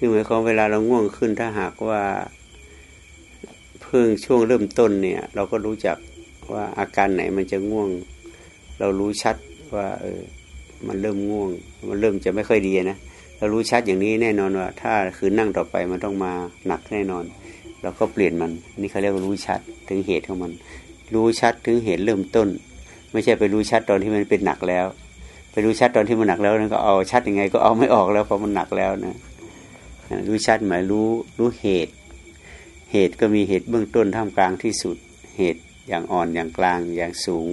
คือหมายความเวลาเราง่วงขึ้นถ้าหากว่าเพิ่งช่วงเริ่มต้นเนี่ย เราก็รู้จักว่าอาการไหนมันจะง่วง เรารู้ชัดว่า เออ มันเริ่มง่วง มันเริ่มจะไม่ค่อยดีนะเรารู้ชัดอย่างนี้แน่นอนว่า ถ้าคือนั่งต่อไปมันต้องมาหนักแน่นอน เราก็เปลี่ยนมัน นี่เขาเรียกว่ารู้ชัดถึงเหตุของมัน รู้ชัดถึงเหตุเริ่มต้น ไม่ใช่ไปรู้ชัดตอนที่มันเป็นหนักแล้ว ไปรู้ชัดตอนที่มันหนักแล้วนั่นก็เอาชัดยังไงก็เอาไม่ออกแล้วเพราะมันหนักแล้วนะ รู้ชัดหมายรู้รู้เหตุ เหตุก็มีเหตุเบื้องต้นท่ามกลางที่สุด เหตุอย่างอ่อนอย่างกลางอย่างสูง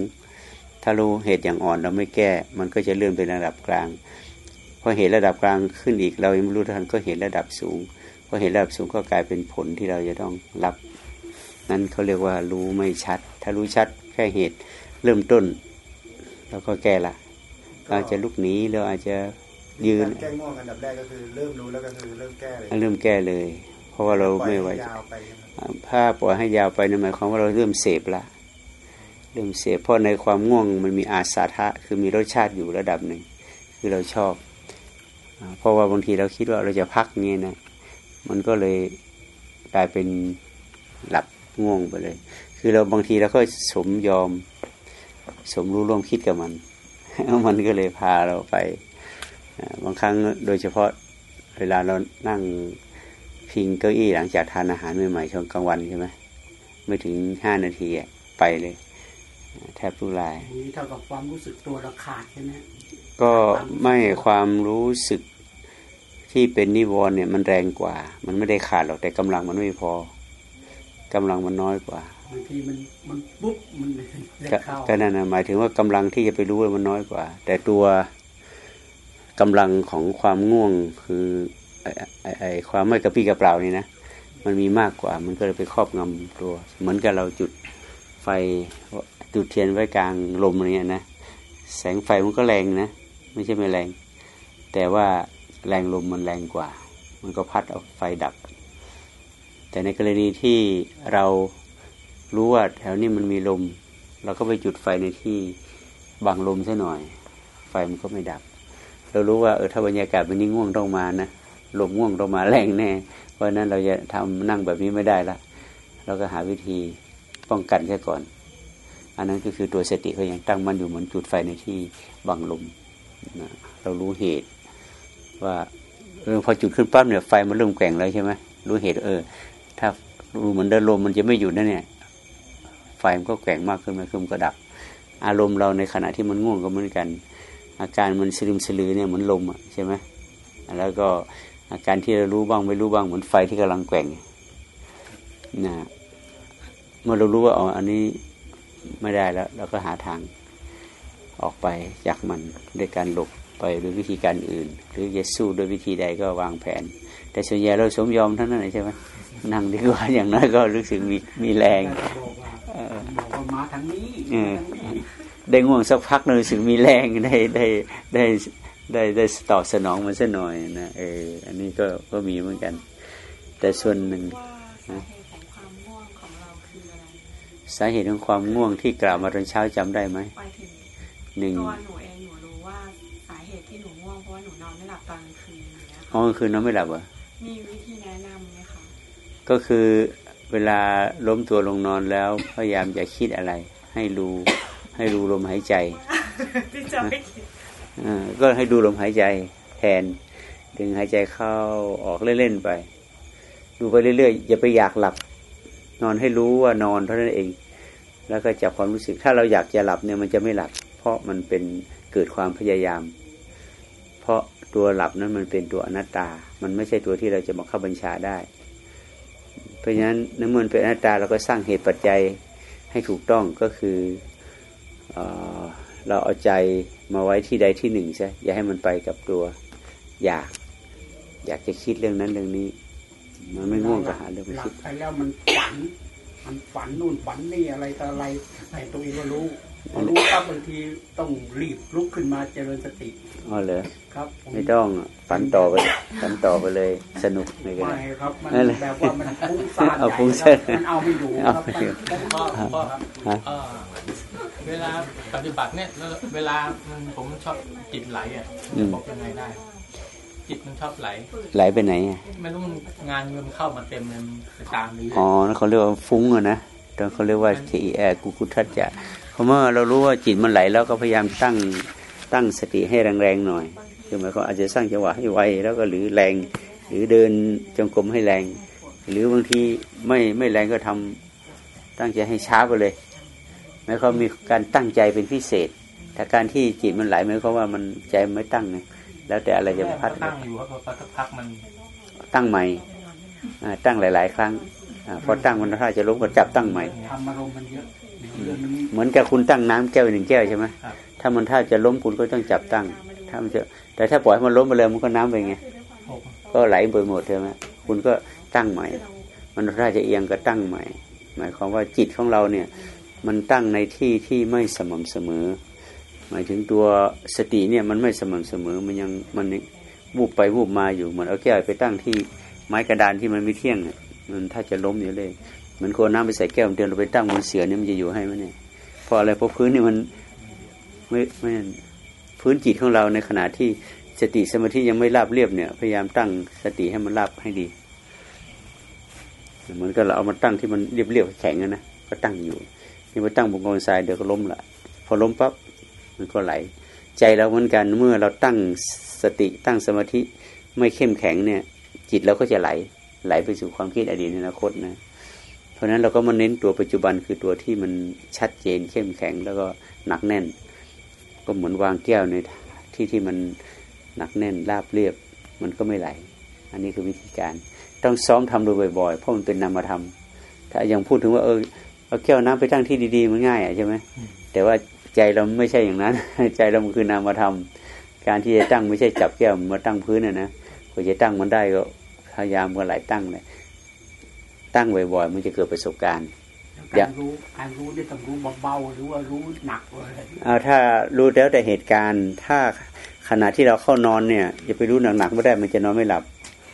ถ้ารู้เหตุอย่างอ่อนเราไม่แก้ มันก็จะเลื่อนเป็นระดับกลางพอเหตุระดับกลางขึ้นอีกเรายังไม่รู้ทันก็เห็นระดับสูงพอเห็นระดับสูงก็กลายเป็นผลที่เราจะต้องรับ นั้นเขาเรียกว่ารู้ไม่ชัด ถ้ารู้ชัดแค่เหตุเริ่มต้นเราก็แก้ละเราจะลุกหนีเราอาจจะ ยืนแก้ง่วงอันดับแรกก็คือเริ่มรู้แล้วก็คือเริ่มแก้เลยเริ่มแก้เลย เพราะว่าเราไม่ไหวถ้าปล่อยให้ยาวไปนั่นหมายความว่าเราเริ่มเสพละเริ่มเสพเพราะในความง่วงมันมีอาสาทะคือมีรสชาติอยู่ระดับหนึ่งคือเราชอบ เพราะว่าบางทีเราคิดว่าเราจะพักเงี้ยนะมันก็เลยกลายเป็นหลับง่วงไปเลย คือเราบางทีเราก็สมยอม สมรู้ร่วมคิดกับมัน มันก็เลยพาเราไป บางครั้งโดยเฉพาะเวลาเรานั่งพิงเก้าอี้หลังจากทานอาหารใหม่ๆช่วงกลางวันใช่ไหมไม่ถึงห้านาทีไปเลย แทบทุลายนี่เท่ากับความรู้สึกตัวเราขาดใช่ไหมก็ไม่ความรู้สึกที่เป็นนิวรณ์เนี่ย มันแรงกว่า มันไม่ได้ขาดหรอกแต่กำลังมันไม่พอกำลังมันน้อยกว่าบางทีมันมันปุ๊บมันก็นั่นนะหมายถึงว่ากำลังที่จะไปรู้มันน้อยกว่า แต่ตัว กำลังของความง่วงคือไอไอความไม่กระปี้กระเปล่านี่นะมันมีมากกว่า มันก็เลยไปครอบงำตัว เหมือนกับเราจุดไฟจุดเทียนไว้กลางลมอะไรเงี้ยนะแสงไฟมันก็แรงนะ ไม่ใช่ไม่แรง แต่ว่าแรงลมมันแรงกว่า มันก็พัดเอาไฟดับ แต่ในกรณีที่เรารู้ว่าแถวนี้มันมีลม เราก็ไปจุดไฟในที่บังลมซะหน่อย ไฟมันก็ไม่ดับ เรารู้ว่าเออถ้าบรรยากาศมันนี่ง่วงต้องมานะลมง่วงต้องมาแรงแน่เพราะนั้นเราจะทำนั่งแบบนี้ไม่ได้ละเราก็หาวิธีป้องกันแค่ก่อน อันนั้นก็คือตัวสติเขายังตั้งมันอยู่เหมือนจุดไฟในที่บังลมนะเรารู้เหตุ ว่าเออพอจุดขึ้นปั๊บเนี่ยไฟมันเริ่มแกว่งแล้วใช่ไหมรู้เหตุเออ ถ้ารู้เหมือนเดินลมมันจะไม่หยุดนั่นเนี่ยไฟมันก็แกว่งมากขึ้นมากขึ้นก็ดับ อารมณ์เราในขณะที่มันง่วงก็เหมือนกัน อาการมันสลืมสลือเนี่ยเหมือนลมอะใช่ไหมแล้วก็อาการที่เรารู้บ้างไม่รู้บ้างเหมือนไฟที่กำลังแกว่งนะเมื่อเรารู้ว่าอ๋ออันนี้ไม่ได้แล้วเราก็หาทางออกไปจากมันด้วยการหลบไปด้วยวิธีการอื่น หรือจะสู้ด้วยวิธีใดก็วางแผน แต่ส่วนใหญ่เราสมยอมทั้งนั้นเลยใช่ไหมนั่งดีกว่าอย่างน้อยก็รู้สึกมีมีแรงมาทางนี้ ได้ง่วงสักพักนึงรู้สึกมีแรงได้ได้ได้ได้ได้ตอบสนองมันสักหน่อยนะเอออันนี้ก็ก็มีเหมือนกัน แต่ส่วนหนึ่งสาเหตุของความง่วงที่กล่าวมาตอนเช้าจำได้ไหมหนึ่งอ๋อคืนนอนไม่หลับเหรอมีวิธีแนะนำไหมคะก็คือเวลาล้มตัวลงนอนแล้วพยายามอย่าคิดอะไร ให้รู้ ให้รู้ลมหายใจที่จะไม่คิดก็ให้ดูลมหายใจ แทน ดึงหายใจเข้าออกเล่นๆไป ดูไปเรื่อยๆอย่าไปอยากหลับ นอนให้รู้ว่านอนเท่านั้นเอง แล้วก็จับความรู้สึก ถ้าเราอยากจะหลับเนี่ยมันจะไม่หลับ เพราะมันเป็นเกิดความพยายาม เพราะตัวหลับนั้นมันเป็นตัวอนัตตา มันไม่ใช่ตัวที่เราจะบังคับบัญชาได้ เพราะฉะนั้นน้ำมันเป็นอนัตตาเราก็สร้างเหตุปัจจัยให้ถูกต้องก็คือเอ เราเอาใจมาไว้ที่ใดที่หนึ่งใช่อย่าให้มันไปกับตัว อยาก อยากจะคิดเรื่องนั้นเรื่องนี้ มันไม่ง่วงก็หาเรื่องไปคิดไปแล้วมันฝัน มันฝันนู่นฝันนี่อะไรต่ออะไรไอ้ตัวเองก็รู้ พอรู้ปั๊บบางทีต้องรีบลุกขึ้นมาเจริญสติอ๋อเหรอครับไม่ต้องฝันต่อไปฝันต่อไปเลยสนุกเลยไม่ครับมันแบบว่ามันฟุ้งซ่านเอาฟุ้งซ่านมันเอาไม่อยู่ครับพ่อพ่อครับเวลาปฏิบัติเนี่ยเวลามันผมชอบจิตไหลอะบอกยังไงได้จิตมันชอบไหล ไหลไปไหนอะไม่รู้มันงานเงินเข้ามาเต็มเลยมันไปตามนี้อ๋อนั่นเขาเรียกว่าฟุ้งอะนะตอนเขาเรียกว่าเอกุกุทัจจะเพราะเมื่อเรารู้ว่าจิตมันไหลแล้วก็พยายามตั้งตั้งสติให้แรงๆหน่อยคือหมายความอาจจะสร้างจังหวะให้ไวแล้วก็หรือแรง หรือเดินจงกรมให้แรง หรือบางทีไม่ไม่แรงก็ทำตั้งใจให้ช้าไปเลยหมายความมีการตั้งใจเป็นพิเศษแต่การที่จิตมันไหลหมายความว่ามันใจมันไม่ตั้งไงแล้วแต่อะไรจะมาพัดก็ตั้งอยู่ครับพอสักพักมันตั้งใหม่อ่าตั้งหลาย ๆ ครั้งอาพอตั้งมันถ้าจะล้มก็จับตั้งใหม่ทำอารมณ์มันเยอะ เรื่องมันเหมือนกับคุณตั้งน้ำแก้วหนึ่งแก้วใช่ไหมครับถ้ามันถ้าจะล้มคุณก็ต้องจับตั้ง ถ้ามันจะ แต่ถ้าปล่อยให้มันล้มไปเลยมันก็น้ำไปไงหกก็ไหลไปหมดใช่ไหมคุณก็ตั้งใหม่ มันถ้าจะเอียงก็ตั้งใหม่ หมายความว่าจิตของเราเนี่ย มันตั้งในที่ที่ไม่สม่ำเสมอ หมายถึงตัวสติเนี่ยมันไม่สม่ำเสมอ มันยังมันวูบไปวูบมาอยู่เหมือนเอาแก้วไปตั้งที่ไม้กระดานที่มันไม่เที่ยงอะมันถ้าจะล้มอยู่เลย เหมือนคนน้ำไปใส่แก้วเดินเราไปตั้งบนเสือเนี่ยมันจะอยู่ให้ไหมเนี่ยพราะอะไรพราะพื้นนี่มันไม่ไม่พื้นจิตของเราในขณะที่สติสมาธิยังไม่ราบเรียบเนี่ย พยายามตั้งสติให้มันราบให้ดีเหมือนกับเราเอามาตั้งที่มันเรียบๆแข็งนะก็ตั้งอยู่นี่มาตั้งบนกองทรายเดี๋ยวก็ล้มละพอล้มปั๊บมันก็ไหล ใจเราเหมือนกันเมื่อเราตั้งสติตั้งสมาธิไม่เข้มแข็งเนี่ย จิตเราก็จะไหล ไหลไปสู่ความคิดอดีตอนาคตนะ เพราะฉะนั้นเราก็มาเน้นตัวปัจจุบันคือตัวที่มันชัดเจนเข้มแข็งแล้วก็หนักแน่น ก็เหมือนวางแก้วในที่ที่มันหนักแน่นราบเรียบ มันก็ไม่ไหล อันนี้คือวิธีการ ต้องซ้อมทำโดยบ่อยๆ เพราะมันเป็นนามธรรม ถ้ายังพูดถึงว่าเออเอาแก้วน้ำไปตั้งที่ดีๆมันง่ายอะใช่ไหมแต่ว่าใจเราไม่ใช่อย่างนั้น ใจเรามันคือนามธรรม การที่จะตั้งไม่ใช่จับแก้วมาตั้งพื้นนะนะกว่าจะตั้งมันได้ก็พยายามเมื่อไหร่ตั้งเลย ตั้งบ่อยๆมันจะเกิดประสบการณ์การรู้การรู้ได้ต้องรู้เบาๆหรือว่ารู้หนักอะไรเอาถ้ารู้แล้วแต่เหตุการณ์ ถ้าขณะที่เราเข้านอนเนี่ยอย่าไปรู้หนักๆไม่ได้มันจะนอนไม่หลับ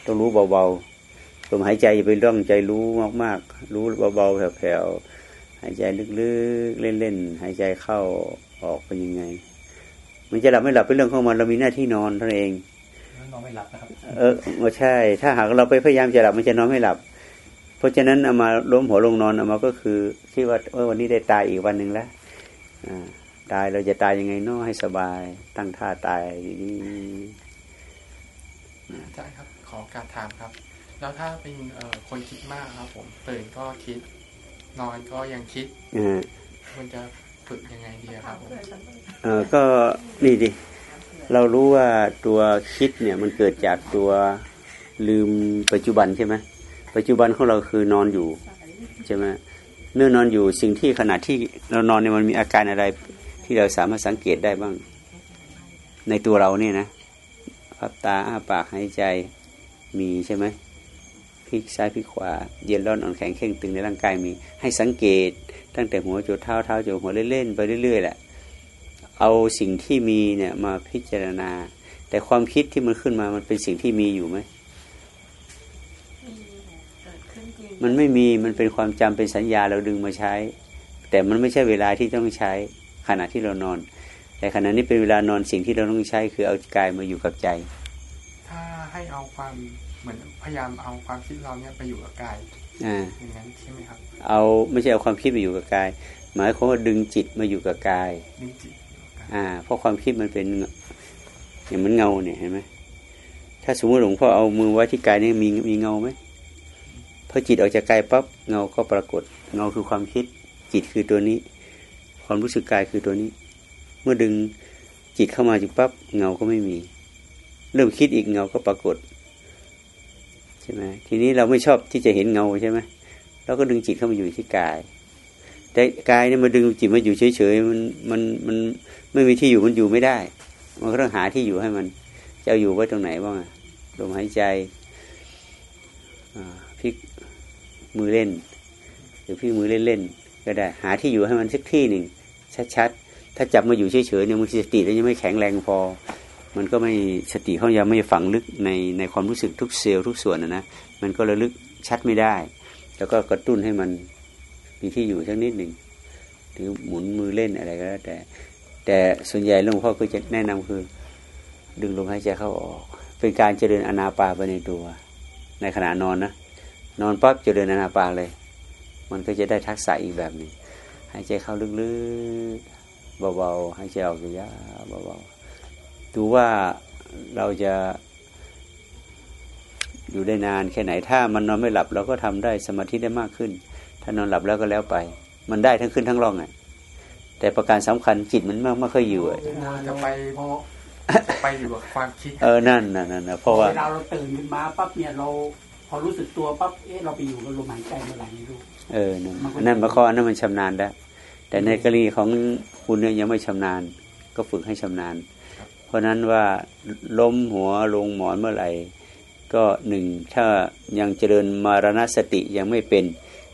ต้องรู้เบาๆลมหายใจอย่าไปร่องใจรู้มากๆ รู้เบาๆแผ่วๆหายใจลึกๆเล่นๆหายใจเข้าออกเป็นยังไง มันจะหลับไม่หลับเป็นเรื่องของมันเรามีหน้าที่นอนเท่านั้นเองแล้วนอนไม่หลับนะครับเออไม่ใช่ ถ้าหากเราไปพยายามจะหลับมันจะนอนไม่หลับ เพราะฉะนั้นเอามาล้มหัวลงนอนเอามาก็คือคิดว่าเออวันนี้ได้ตายอีกวันหนึ่งแล้วอ่าตายเราจะตายยังไงเนาะให้สบาย ตั้งท่าตายดีอาจารย์ครับขอโอการถามครับ แล้วถ้าเป็นเอ่อคนคิดมากครับ ผมตื่นก็คิด นอนก็ยังคิดๆอ่ามันจะฝึกยังไงดีครับผมเออก็นี่ดิเรารู้ว่าตัวคิดเนี่ยมันเกิดจากตัวลืมปัจจุบันใช่ไหม ปัจจุบันของเราคือนอนอยู่ใช่ไหมเมื่อนอนอยู่สิ่งที่ขณะที่เรานอนเนี่ยมันมีอาการอะไรที่เราสามารถสังเกตได้บ้าง ในตัวเราเนี่ยนะพับตาอ้าปากหายใจมีใช่ไหมพลิกซ้ายพลิกขวาเย็นร้อนอ่อนแข็งเข่งตึงในร่างกายมี ให้สังเกต ตั้งแต่หัวจนเท้าเท้าจนหัวเล่นๆไปเรื่อยๆแหละเอาสิ่งที่มีเนี่ยมาพิจารณา แต่ความคิดที่มันขึ้นมามันเป็นสิ่งที่มีอยู่ไหมเกิดขึ้นจริง มันไม่มีมันเป็นความจำเป็นสัญญาเราดึงมาใช้ แต่มันไม่ใช่เวลาที่ต้องใช้ขณะที่เรานอน แต่ขณะนี้เป็นเวลานอนสิ่งที่เราต้องใช้คือเอากายมาอยู่กับใจ ถ้าให้เอาความเหมือนพยายามเอาความคิดเราเนี่ยไปอยู่กับกายอ่าอย่างนั้นใช่ไหมครับ เอาไม่ใช่เอาความคิดมาอยู่กับกาย หมายความว่าดึงจิตมาอยู่กับกายดึงจิตอยู่กับกายอ่าเพราะความคิดมันเป็นอย่างมันเงาเนี่ยเห็นไหมถ้าสมมติหลวงพ่อเอามือไว้ที่กายนี่มีมีเงาไหม พอจิตออกจากกายปั๊บเงาก็ปรากฏ เงาคือความคิด จิตคือตัวนี้ ความรู้สึกกายคือตัวนี้ เมื่อดึงจิตเข้ามาจุปั๊บเงาก็ไม่มี เริ่มคิดอีกเงาก็ปรากฏใช่ไหมทีนี้เราไม่ชอบที่จะเห็นเงาใช่ไหมเราก็ดึงจิตเข้ามาอยู่ที่กาย แต่กายเนี่ยมาดึงจิตมาอยู่เฉยๆมันมันมันไม่มีที่อยู่มันอยู่ไม่ได้ มันก็ต้องหาที่อยู่ให้มันจะอยู่ไว้ตรงไหนบ้างลมหายใจพลิก มือเล่น หรือพลิกมือเล่นๆก็ได้ หาที่อยู่ให้มันสักที่หนึ่งชัดๆถ้าจับมาอยู่เฉยๆเนี่ยมันสติแล้วยังไม่แข็งแรงพอ มันก็ไม่สติเขายังไม่ฝังลึกในในความรู้สึกทุกเซลล์ทุกส่วนนะนะมันก็ระลึกชัดไม่ได้ แล้วก็กระตุ้นให้มันมีที่อยู่สักนิดหนึ่งหรือหมุนมือเล่นอะไรก็แล้วแต่ แต่ส่วนใหญ่หลวงพ่อก็จะแนะนำคือ ดึงลมหายใจเข้าออก เป็นการเจริญอนาปาไปในตัว ในขณะนอนนะ นอนปั๊บเจริญอนาปาเลย มันก็จะได้ทักษะอีกแบบหนึ่งหายใจเข้าลึกๆเบาๆหายใจออกยาวๆเบาๆดูว่าเราจะอยู่ได้นานแค่ไหนถ้ามันนอนไม่หลับเราก็ทำได้สมาธิได้มากขึ้น ถ้านอนหลับแล้วก็แล้วไป มันได้ทั้งขึ้นทั้งล่องอะแต่ประการสำคัญจิตมันไม่ไม่ค่อยอยู่อะจะไปเพราะจะไปอยู่กับความคิด เออนั่นน่ะนั่นน่ะเพราะว่าเวลาเราตื่นขึ้นมาปั๊บเนี่ยเราพ อรู้สึกตัวปั๊บเอ๊ะเราไปอยู่กับลมหายใจเมื่อไหร่ไม่รู้เออนั่นนั่นหมายความว่านั่นมันชำนาญแล้วแต่ในกรณีของคุณเนี่ยยังไม่ชำนาญ ก็ฝึกให้ชำนาญ เพราะฉะนั้นว่าล้มหัวลงหมอนเมื่อไหร่ ก็หนึ่งถ้ายังเจริญมารณสติยังไม่เป็น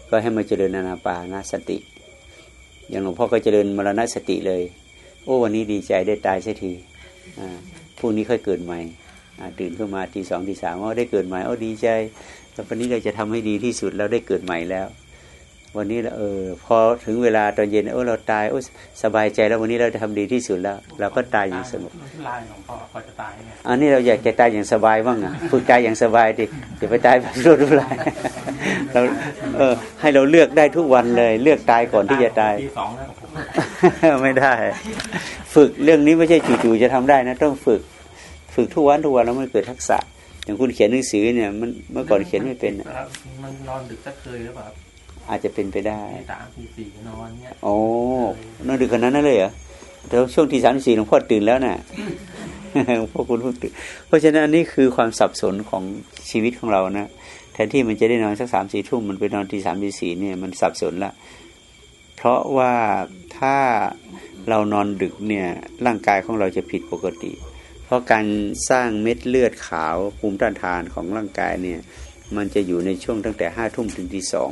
ก็ให้มาเจริญอานาปานสติ อย่างหลวงพ่อก็เจริญมรณสติเลย โอ้วันนี้ดีใจได้ตายเสียทีอ่าพรุ่งนี้ค่อยเกิดใหม่อ่า ตื่นขึ้นมาทีสองทีสามว่าได้เกิดใหม่โอ้ดีใจแล้ววันนี้เราจะทำให้ดีที่สุดเราได้เกิดใหม่แล้ว วันนี้เราเออพอถึงเวลาตอนเย็นเออเราตายโอ้สบายใจแล้ววันนี้เราจะทำดีที่สุดแล้ว เราก็ตายอย่างสงบลายของพ่อพอจะตายไงอันนี้เราอยากจะตายอย่างสบายบ้างอะฝึกตายอย่างสบายดิอย่าไปตายแบบรุนแรงเราเออให้เราเลือกได้ทุกวันเลย เลือกตายก่อนที่จะตายปีสองแล้วไม่ได้ ฝึกเรื่องนี้ไม่ใช่จู่ๆจะทำได้นะต้องฝึก ฝึกทุกวันทุกวันแล้วมันเกิดทักษะ อย่างคุณเขียนหนังสือเนี่ยมันเมื่อก่อนเขียนไม่เป็นอะครับมันนอนดึกสักเคยหรือเปล่าครับอาจจะเป็นไปได้ตีสามตีสี่นอนเนี้ยโอ้นอนดึกขนาดนั้นเลยเหรอเดี๋ยวช่วงที่สามสี่หลวงพ่อตื่นแล้วน่ะหลวงพ่อคุณเพิ่งตื่นเพราะฉะนั้นอันนี้คือความสับสนของชีวิตของเรานะแทนที่มันจะได้นอนสักสามสี่ทุ่มมันไปนอนทีสามทีสี่เนี่ยมันสับสนละเพราะว่าถ้าเรานอนดึกเนี่ยร่างกายของเราจะผิดปกติ เพราะการสร้างเม็ดเลือดขาวภูมิต้านทานของร่างกายเนี่ย มันจะอยู่ในช่วงตั้งแต่ห้าทุ่มถึงตีสอง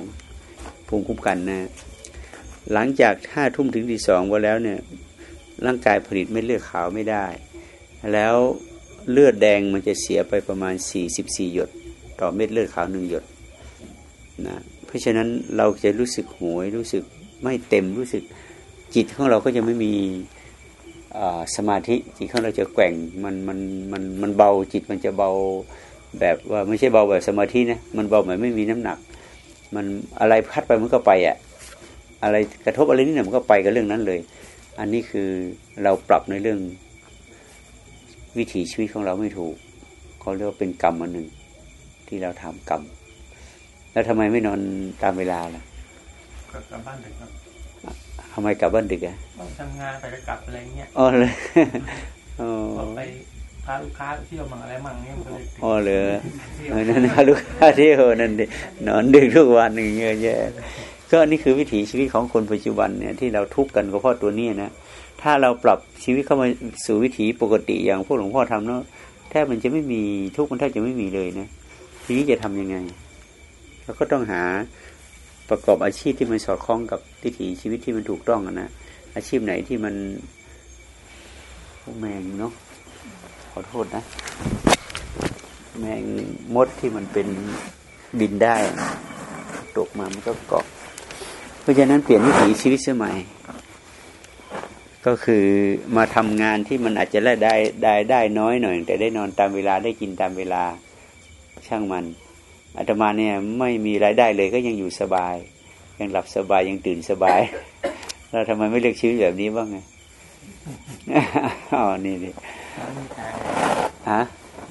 ภูมิคุ้มกันนะ หลังจากห้าทุ่มถึงตีสองไปแล้วเนี่ยร่างกายผลิตเม็ดเลือดขาวไม่ได้ แล้วเลือดแดงมันจะเสียไปประมาณ 44 หยด ต่อเม็ดเลือดขาวหนึ่งหยดนะเพราะฉะนั้นเราจะรู้สึกหวยรู้สึกไม่เต็มรู้สึกจิตของเราก็จะไม่มี สมาธิจิตของเราจะแกว่งมันมันมันมันเบาจิตมันจะเบาแบบว่าไม่ใช่เบาแบบสมาธินะมันเบาแบบไม่มีน้ำหนัก มันอะไรพัดไปมันก็ไปอะอะไรกระทบอะไรนิดหน่อยมันก็ไปกับเรื่องนั้นเลย อันนี้คือเราปรับในเรื่องวิถีชีวิตของเราไม่ถูกเขาเรียกว่าเป็นกรรมอันหนึ่งที่เราทำกรรมแล้วทำไมไม่นอนตามเวลาล่ะกลับบ้านดึกครับ ทำไมกลับบ้านดึกอะต้องทำงานไปก็กลับอะไรเงี้ยอ๋อเลยอ๋อพอไปพาลูกค้าไปเที่ยวมั่งอะไรมั่งเนี่ยมันก็เลยถึงอ๋อเลยเที่ยวเออนั่นนะลูกค้าเที่ยวนั่นดินอนดึกทุกวันหนึ่งเยอะแยะก็นี่คือวิถีชีวิตของคนปัจจุบันเนี่ยที่เราทุกข์กันก็เพราะตัวนี้นะถ้าเราปรับชีวิตเข้ามาสู่วิถีปกติอย่างพวกหลวงพ่อทำเนาะแทบมันจะไม่มีทุกข์มันแทบจะไม่มีเลยนะทีนี้จะทำยังไงเราก็ต้องหา ประกอบอาชีพที่มันสอดคล้องกับวิถีชีวิตที่มันถูกต้องอะนะอาชีพไหนที่มันแมงเนาะขอโทษนะ แมงมดที่มันเป็นบินได้ตกมามันก็เกาะเพราะฉะนั้นเปลี่ยนวิถีชีวิตสมัย ก็คือมาทำงานที่มันอาจจะได้ได้ได้น้อยหน่อย แต่ได้นอนตามเวลาได้กินตามเวลาช่างมัน อาตมาเนี่ยไม่มีรายได้เลยก็ยังอยู่สบาย ยังหลับสบายยังตื่นสบาย เราทำไมไม่เลือกชีวิตแบบนี้บ้างไงอ๋อนี่ดิแล้วมีทางฮะ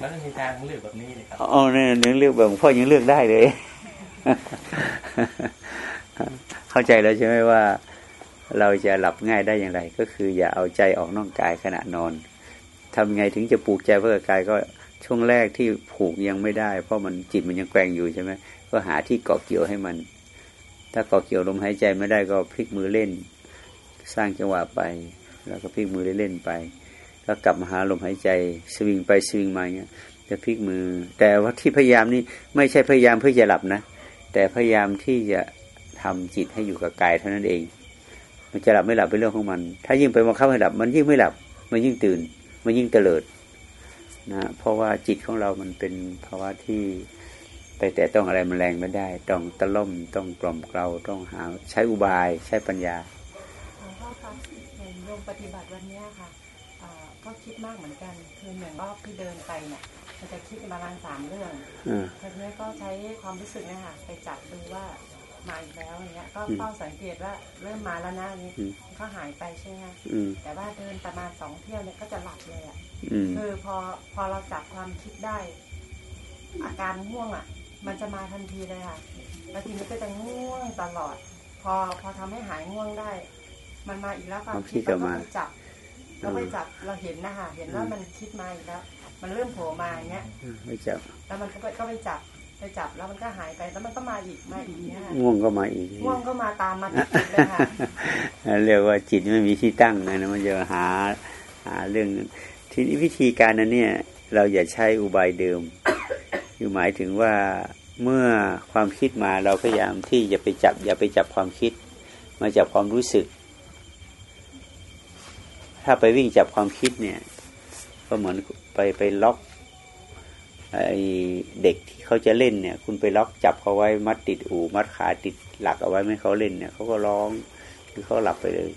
แล้วมีทางเลือกแบบนี้เลยครับอ๋อเนี่ยเรื่องเลือกแบบพ่อยังเลือกได้เลย เข้าใจแล้วใช่ไหมว่า เราจะหลับง่ายได้อย่างไร ก็คือ อย่าเอาใจออกนอกกายขณะนอนทำไงถึงจะปลูกใจเพื่อกายก็ ช่วงแรกที่ผูกยังไม่ได้ เพราะมันจิตมันยังแกว่งอยู่ใช่ไหมก็หาที่เกาะเกี่ยวให้มัน ถ้าเกาะเกี่ยวลมหายใจไม่ได้ก็พลิกมือเล่น สร้างจังหวะไป แล้วก็พลิกมือเล่นไป แล้วกลับมาหาลมหายใจสวิงไปสวิงมาเงี้ยจะพลิกมือ แต่ว่าที่พยายามนี่ไม่ใช่พยายามเพื่อจะหลับนะ แต่พยายามที่จะทำจิตให้อยู่กับกายเท่านั้นเอง มันจะหลับไม่หลับเป็นเรื่องของมัน ถ้ายิ่งไปบังคับให้หลับ มันยิ่งไม่หลับ มันยิ่งตื่น มันยิ่งเตลิด นะเพราะว่าจิตของเรามันเป็นภาวะที่ไปแต่ต้องอะไรมันแรงไม่ได้ ต้องตะล่อมต้องกล่อมเกลาต้องหาใช้อุบายใช้ปัญญาหลวงพ่อคะอย่างโยมปฏิบัติวันเนี้ยค่ะอ่าก็คิดมากเหมือนกัน คืออย่างรอบที่เดินไปเนี่ยมันจะคิดประมาณสามเรื่องอ่าทีนี้ก็ใช้ความรู้สึกเนี่ยค่ะไปจับดูว่ามาอีกแล้วอย่างเงี้ยก็อืมเฝ้าสังเกตว่าเริ่มมาแล้วนะอันนี้อืมก็หายไปใช่ไหมคะอืมแต่ว่าเดินประมาณสองเที่ยวเนี่ยก็จะหลับเลยอะ อืมคือพอพอเราจับความคิดได้ อาการง่วงอะ มันจะมาทันทีเลยค่ะแล้วทีนี้ก็จะง่วงตลอด พอพอทำให้หายง่วงได้ มันมาอีกแล้วความคิดเราก็ไปจับเราไปจับเราเห็นนะคะเห็นว่ามันคิดมาอีกแล้ว มันเริ่มโผล่มาอย่างเงี้ยไม่จับ แล้วมันก็ไปก็ไปจับไปจับแล้วมันก็หายไปแล้วมันก็มาอีกมาอีกเนี่ยค่ะง่วงก็มาอีกง่วงก็มาตามมาติดๆเลยค่ะเรียกว่าจิตไม่มีที่ตั้งนะนะมันจะหาหาเรื่อง ทีนี้วิธีการนั้นเนี่ย เราอย่าใช้อุบายเดิม คือหมายถึงว่าเมื่อความคิดมาเราพยายามที่จะไปจับ อย่าไปจับความคิด มาจับความรู้สึก ถ้าไปวิ่งจับความคิดเนี่ย ก็เหมือนไปไปล็อกไอเด็กที่เขาจะเล่นเนี่ย คุณไปล็อกจับเขาไว้มัดติดอูมัดขาติดหลักเอาไว้ไม่ให้เขาเล่นเนี่ยเขาก็ร้องคือเขาหลับไปเลย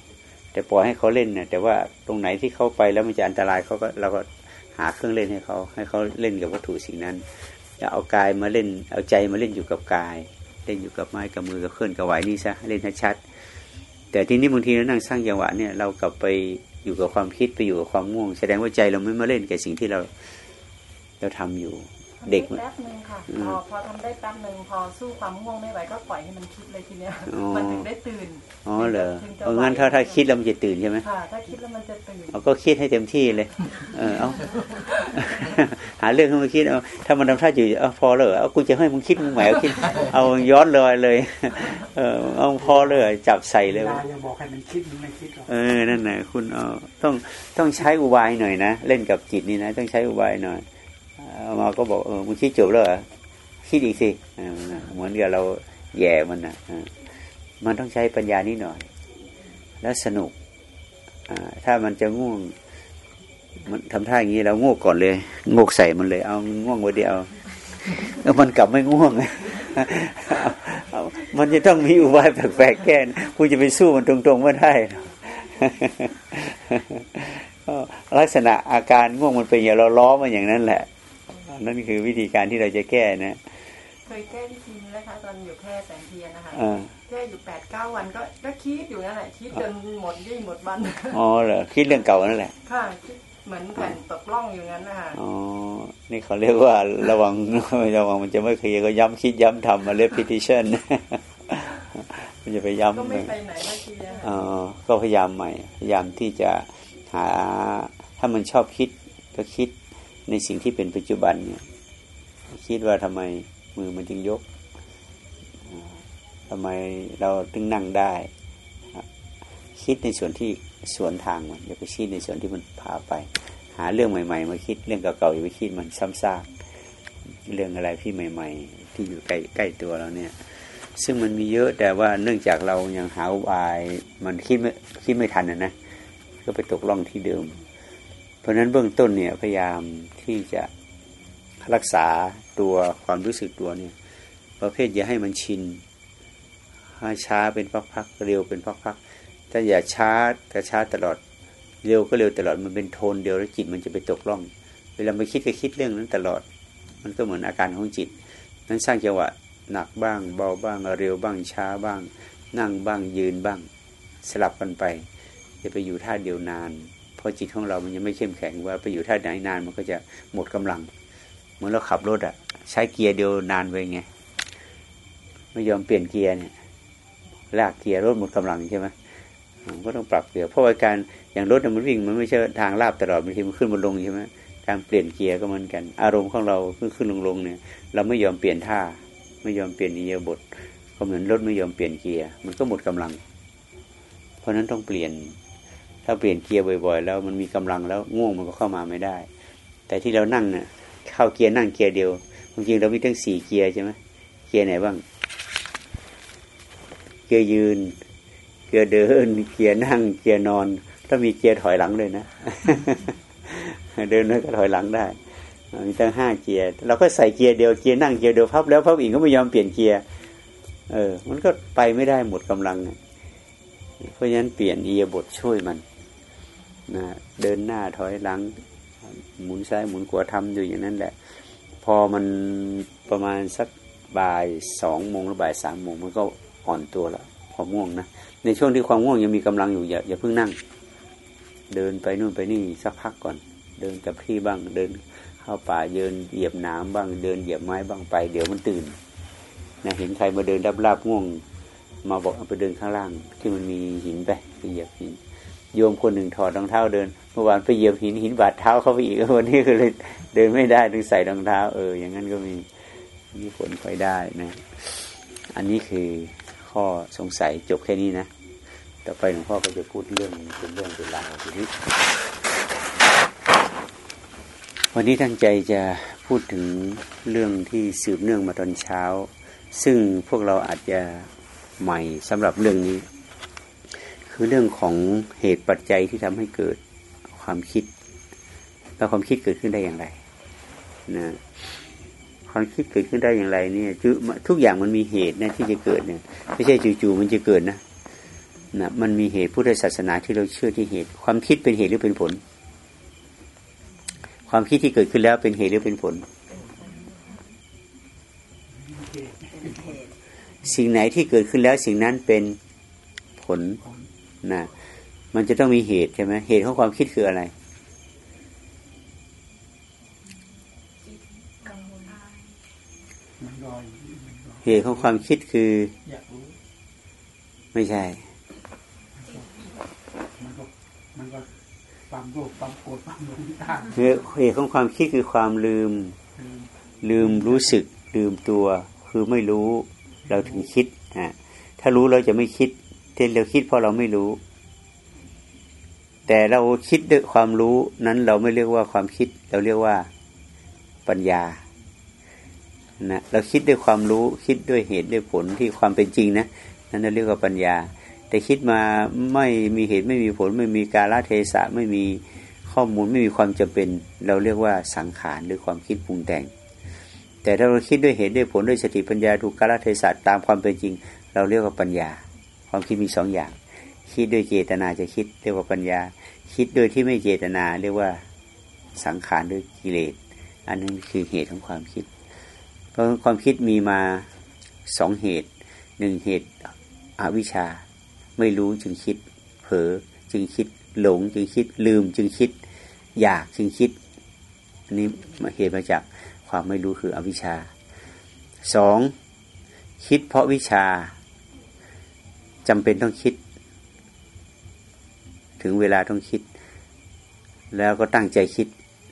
แต่ปล่อยให้เขาเล่นนี่ยแต่ว่าตรงไหนที่เขาไปแล้วมันจะอันตรายเขาก็เราก็หาเครื่องเล่นให้เขา ให้เขาเล่นกับวัตถุสิ่งนั้นอย่าเอากายมาเล่น เอาใจมาเล่นอยู่กับกาย เล่นอยู่กับไม้กับมือกับเคลื่อนกับไหวนี่ซะเล่นให้ชัด แต่ทีนี้บางทีเรานั่งสร้างจังหวะเนี่ยเรากลับไปอยู่กับความคิดไปอยู่กับความง่วง แสดงว่าใจเราไม่มาเล่นกับสิ่งที่เราเราทำอยู่ เด็กทำไแป๊บนึงค่ะอืมพอพอทำได้แป๊บนึงพอสู้ความง่วงไม่ไหวก็ปล่อยให้มันคิดเลยทีเนี้ยอ๋อมันถึงได้ตื่นอ๋อเหรอถึงจะเพราะงั้นถ้าถ้าคิดแล้วมันจะตื่นใช่ไหมค่ะถ้าคิดแล้วมันจะตื่นเอาก็คิดให้เต็มที่เลย เออเอาหาเรื่องให้มันคิดเอาถ้ามันทำท่าอยู่เอาพอเลยเอากูจะให้มึงคิดมึงแหมวคิด เอาย้อนเลยเลย เออเอาพอเลยจับใส่เลยเวลาอย่าบอกให้มันคิดมันไม่คิดหรอกเออนั่นน่ะคุณเอาต้องต้องใช้อุบายหน่อยนะเล่นกับจิตนี่นะ ต้องใช้อุบายหน่อยเอา มาก็บอกเออมึงคิดจบแล้วเหรอคิดอีกสิเหมือนกับเราแย่มันนะมันต้องใช้ปัญญานิดหน่อย แล้วสนุกถ้ามันจะง่วง มันทำท่าอย่างนี้เราง่วงก่อนเลยงกใส่มันเลย เอาง่วงไว้เดียวแล้วมันกลับไม่ง่วงมันจะต้องมีอุบายแปลกๆแก้คุณจะไปสู้มันตรงๆไม่ได้ลักษณะอาการง่วงมันเป็นอย่างเราล้อมันอย่างนั้นแหละ นั่นคือวิธีการที่เราจะแก้นะเคยแก้วิธีนี้นะคะตอนอยู่แพร่แสงเทียนนะคะอ่าแก้อยู่แปดเก้าวันก็ก็คิดอยู่นั่นแหละคิดจนหมดยี่หมดวันอ๋อเหรอคิดเรื่องเก่านั่นแหละค่ะคิดเหมือนแผ่นตกล่องอยู่งั้นนะคะอ๋อนี่เขาเรียกว่าระวังระวังมันจะไม่เคลียร์ก็ย้ำคิดย้ำทำมา repetition มันจะไปย้ำก็ไม่ไปไหนสักทีอะอ๋ค่ะอก็พยายามใหม่พยายามที่จะหาถ้ามันชอบคิดก็คิด ในสิ่งที่เป็นปัจจุบันเนี่ยคิดว่าทำไมมือมันจึงยกทำไมเราถึงนั่งได้ คิดในส่วนที่สวนทางมันอย่าไปคิดในส่วนที่มันพาไป หาเรื่องใหม่ ๆ มาคิดเรื่องเก่าๆอย่าไปคิดมันซ้ำซากเรื่องอะไรที่ใหม่ ๆ ที่อยู่ใกล้ใกล้ตัวเราเนี่ย ซึ่งมันมีเยอะแต่ว่าเนื่องจากเรายังหาอุบาย มันคิดไม่คิดไม่ทันนะนะก็ไปตกล่องที่เดิม ราะฉะนั้นเบื้องต้นเนี่ยพยายามที่จะรักษาตัวความรู้สึกตัวเนี่ย ประเภทอย่าให้มันชินให้ช้าเป็นพักๆเร็วเป็นพักๆถ้าอย่าช้าแต่ช้าตลอดเร็วก็เร็วตลอดมันเป็นโทนเดียวแล้วจิตมันจะไปตกล่อง เวลาไปคิดก็คิดเรื่องนั้นตลอด มันก็เหมือนอาการของจิต นั้นสร้างจังหวะหนักบ้าง เบาบ้างเร็วบ้างช้าบ้าง นั่งบ้างยืนบ้าง สลับกันไปจะไปอยู่ท่าเดียวนาน เพราะจิตของเรามันยังไม่เข้มแข็งว่าไปอยู่ท่าไหนนานมันก็จะหมดกำลัง เหมือนเราขับรถอะใช้เกียร์เดียวนานไปไงไม่ยอมเปลี่ยนเกียร์เนี่ยลากเกียร์รถหมดกำลังใช่ไหมก็ต้องปรับเกียร์เพราะว่าการอย่างรถน่ะมันวิ่งมันไม่ใช่ทางลาบตลอดบางทีมันขึ้นบนลงใช่ไหมการเปลี่ยนเกียร์ก็เหมือนกัน อารมณ์ของเราขึ้นขึ้นลงลงเนี่ย เราไม่ยอมเปลี่ยนท่า ไม่ยอมเปลี่ยนอิริยบถก็เหมือนรถไม่ยอมเปลี่ยนเกียร์มันก็หมดกำลัง เพราะฉะนั้นต้องเปลี่ยน ถ้าเปลี่ยนเกียร์บ่อย ๆ แล้วมันมีกำลังแล้วง่วงมันก็เข้ามาไม่ได้ แต่ที่เรานั่งเนี่ยเข้าเกียร์นั่งเกียร์เดียวจริงๆเรามีตั้งสี่เกียร์ใช่ไหมเกียร์ไหนบ้าง เกียร์ยืน เกียร์เดิน เกียร์นั่ง เกียร์นอนถ้ามีเกียร์ถอยหลังเลยนะ เดินแล้วก็ถอยหลังได้มีตั้งห้าเกียร์เราก็ใส่เกียร์เดียวเกียร์นั่งเกียร์เดียวพับแล้วพับอีกก็ไม่ยอมเปลี่ยนเกียร์เออ มันก็ไปไม่ได้หมดกำลัง เพราะฉะนั้นเปลี่ยนเอียบทช่วยมัน นะเดินหน้าถอยหลัง หมุนซ้ายหมุนขวาทำอยู่อย่างนั้นแหละ พอมันประมาณสักบ่ายสองโมงหรือบ่ายสามโมงมันก็อ่อนตัวแล้วพอง่วงนะในช่วงที่ความง่วงยังมีกำลังอยู่อย่าอย่าเพิ่งนั่ง เดินไปนู่นไปนี่สักพักก่อน เดินกับที่บ้างเดินเข้าป่าเดินเหยียบน้ำบ้าง เดินเหยียบไม้บ้างไป เดี๋ยวมันตื่นนะเห็นใครมาเดินราบง่วง มาบอกเอาไปเดินข้างล่าง ที่มันมีหินไปไปเหยียบหิน โยมคนหนึ่งถอดรองเท้าเดินเมื่อวานไปเหยียบหินหินบาดเท้าเข้าไปอีกวันนี้ก็เลยเดินไม่ได้ต้องใส่รองเท้า เออ อย่างนั้นก็มีมีผลพลอยได้นะ อันนี้คือข้อสงสัยจบแค่นี้นะ ต่อไปหลวงพ่อก็จะพูดเรื่องเป็นเรื่องเป็นราวทีนี้วันนี้ตั้งใจจะพูดถึงเรื่องที่สืบเนื่องมาตอนเช้า ซึ่งพวกเราอาจจะใหม่สำหรับเรื่องนี้ คือเรื่องของเหตุปัจจัยที่ทำให้เกิดความคิด แล้วความคิดเกิดขึ้นได้อย่างไรนะความคิดเกิดขึ้นได้อย่างไรเนี่ยทุกอย่างมันมีเหตุนะที่จะเกิดเนี่ยไม่ใช่จู่ๆมันจะเกิดนะนะมันมีเหตุพุทธศาสนาที่เราเชื่อที่เหตุ ความคิดเป็นเหตุหรือเป็นผล ความคิดที่เกิดขึ้นแล้วเป็นเหตุหรือเป็นผล สิ่งไหนที่เกิดขึ้นแล้วสิ่งนั้นเป็นผล นะมันจะต้องมีเหตุใช่ไหมเหตุของความคิดคืออะไรเหตุของความคิดคืออยากรู้ไม่ใช่ มันก็มันก็ความโลภความโกรธความหลงตามเหตุของความคิดคือความลืม ลืมรู้สึก ลืมตัว คือไม่รู้เราถึงคิดอะถ้ารู้เราจะไม่คิด ที่เราคิดเพราะเราไม่รู้ แต่เราคิดด้วยความรู้นั้นเราไม่เรียกว่าความคิด เราเรียกว่าปัญญานะเราคิดด้วยความรู้คิดด้วยเหตุด้วยผลที่ความเป็นจริงนะนั่นเราเรียกว่าปัญญา แต่คิดมาไม่มีเหตุไม่มีผล ไม่มีกาลเทศะไม่มีข้อมูลไม่มีความจำเป็น เราเรียกว่าสังขารหรือความคิดปรุงแต่ง แต่ถ้าเราคิดด้วยเหตุด้วยผลด้วยสติปัญญาถูกกาลเทศะตามความเป็นจริง เราเรียกว่าปัญญา ความคิดมีสองอย่าง คิดด้วยเจตนาจะคิดเรียกว่าปัญญา คิดโดยที่ไม่เจตนาเรียกว่าสังขารด้วยกิเลส อันนั้นคือเหตุของความคิด เพราะความคิดมีมาสองเหตุหนึ่งเหตุอวิชชา ไม่รู้จึงคิด เผลอจึงคิดหลง จึงคิดลืม จึงคิด อยากจึงคิด อันนี้มาเหตุมาจากความไม่รู้คืออวิชชาสองคิดเพราะวิชา จำเป็นต้องคิด ถึงเวลาต้องคิด แล้วก็ตั้งใจคิด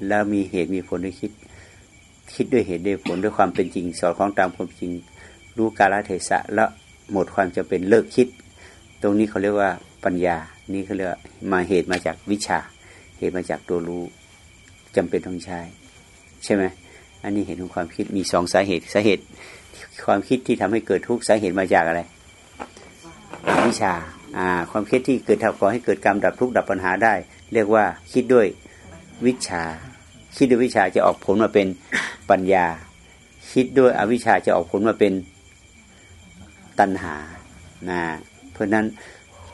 แล้วมีเหตุมีผลด้วยคิด คิดด้วยเหตุด้วยผลด้วยความเป็นจริง สอดคล้องตามความจริง รู้กาลเทศะแล้วหมดความจะเป็นเลิกคิด ตรงนี้เขาเรียกว่าปัญญา นี่เขาเรียกมาเหตุมาจากวิชา เหตุมาจากตัวรู้จำเป็นต้องใช้ใช่ไหมอันนี้เหตุของความคิดมีสองสาเหตุสาเหตุ ความคิดที่ทำให้เกิดทุกข์สาเหตุมาจากอะไร วิชาอ่าความคิดที่เกิดทำก่อให้เกิดกรรมดับทุกข์ดับปัญหาได้ เรียกว่าคิดด้วยวิชา คิดด้วยวิชาจะออกผลมาเป็นปัญญา คิดด้วยอวิชชาจะออกผลมาเป็นตัณหานะเพราะนั้น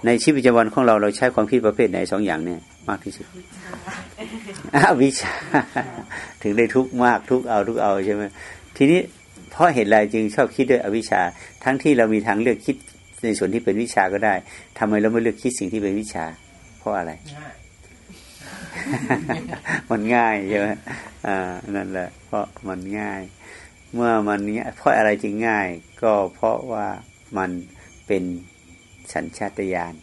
ในชีวิตประจำวันของเราเราใช้ความคิดประเภทไหนสองอย่างเนี่ย มากที่สุดอวิชา ถึงได้ทุกข์มากทุกข์เอาทุกข์เอาใช่ไหมทีนี้เพราะเหตุไรจึงชอบคิดด้วยอวิชชา ทั้งที่เรามีทางเลือกคิด ในส่วนที่เป็นวิชาก็ได้ทำไมเราไม่เลือกคิดสิ่งที่เป็นวิชา เพราะอะไรง่ายมันง่ายใช่ไหมอ่านั่นแหละ เพราะมันง่าย เมื่อมันง่ายเพราะอะไรจึงง่าย ก็เพราะว่ามันเป็นสัญชาตญาณ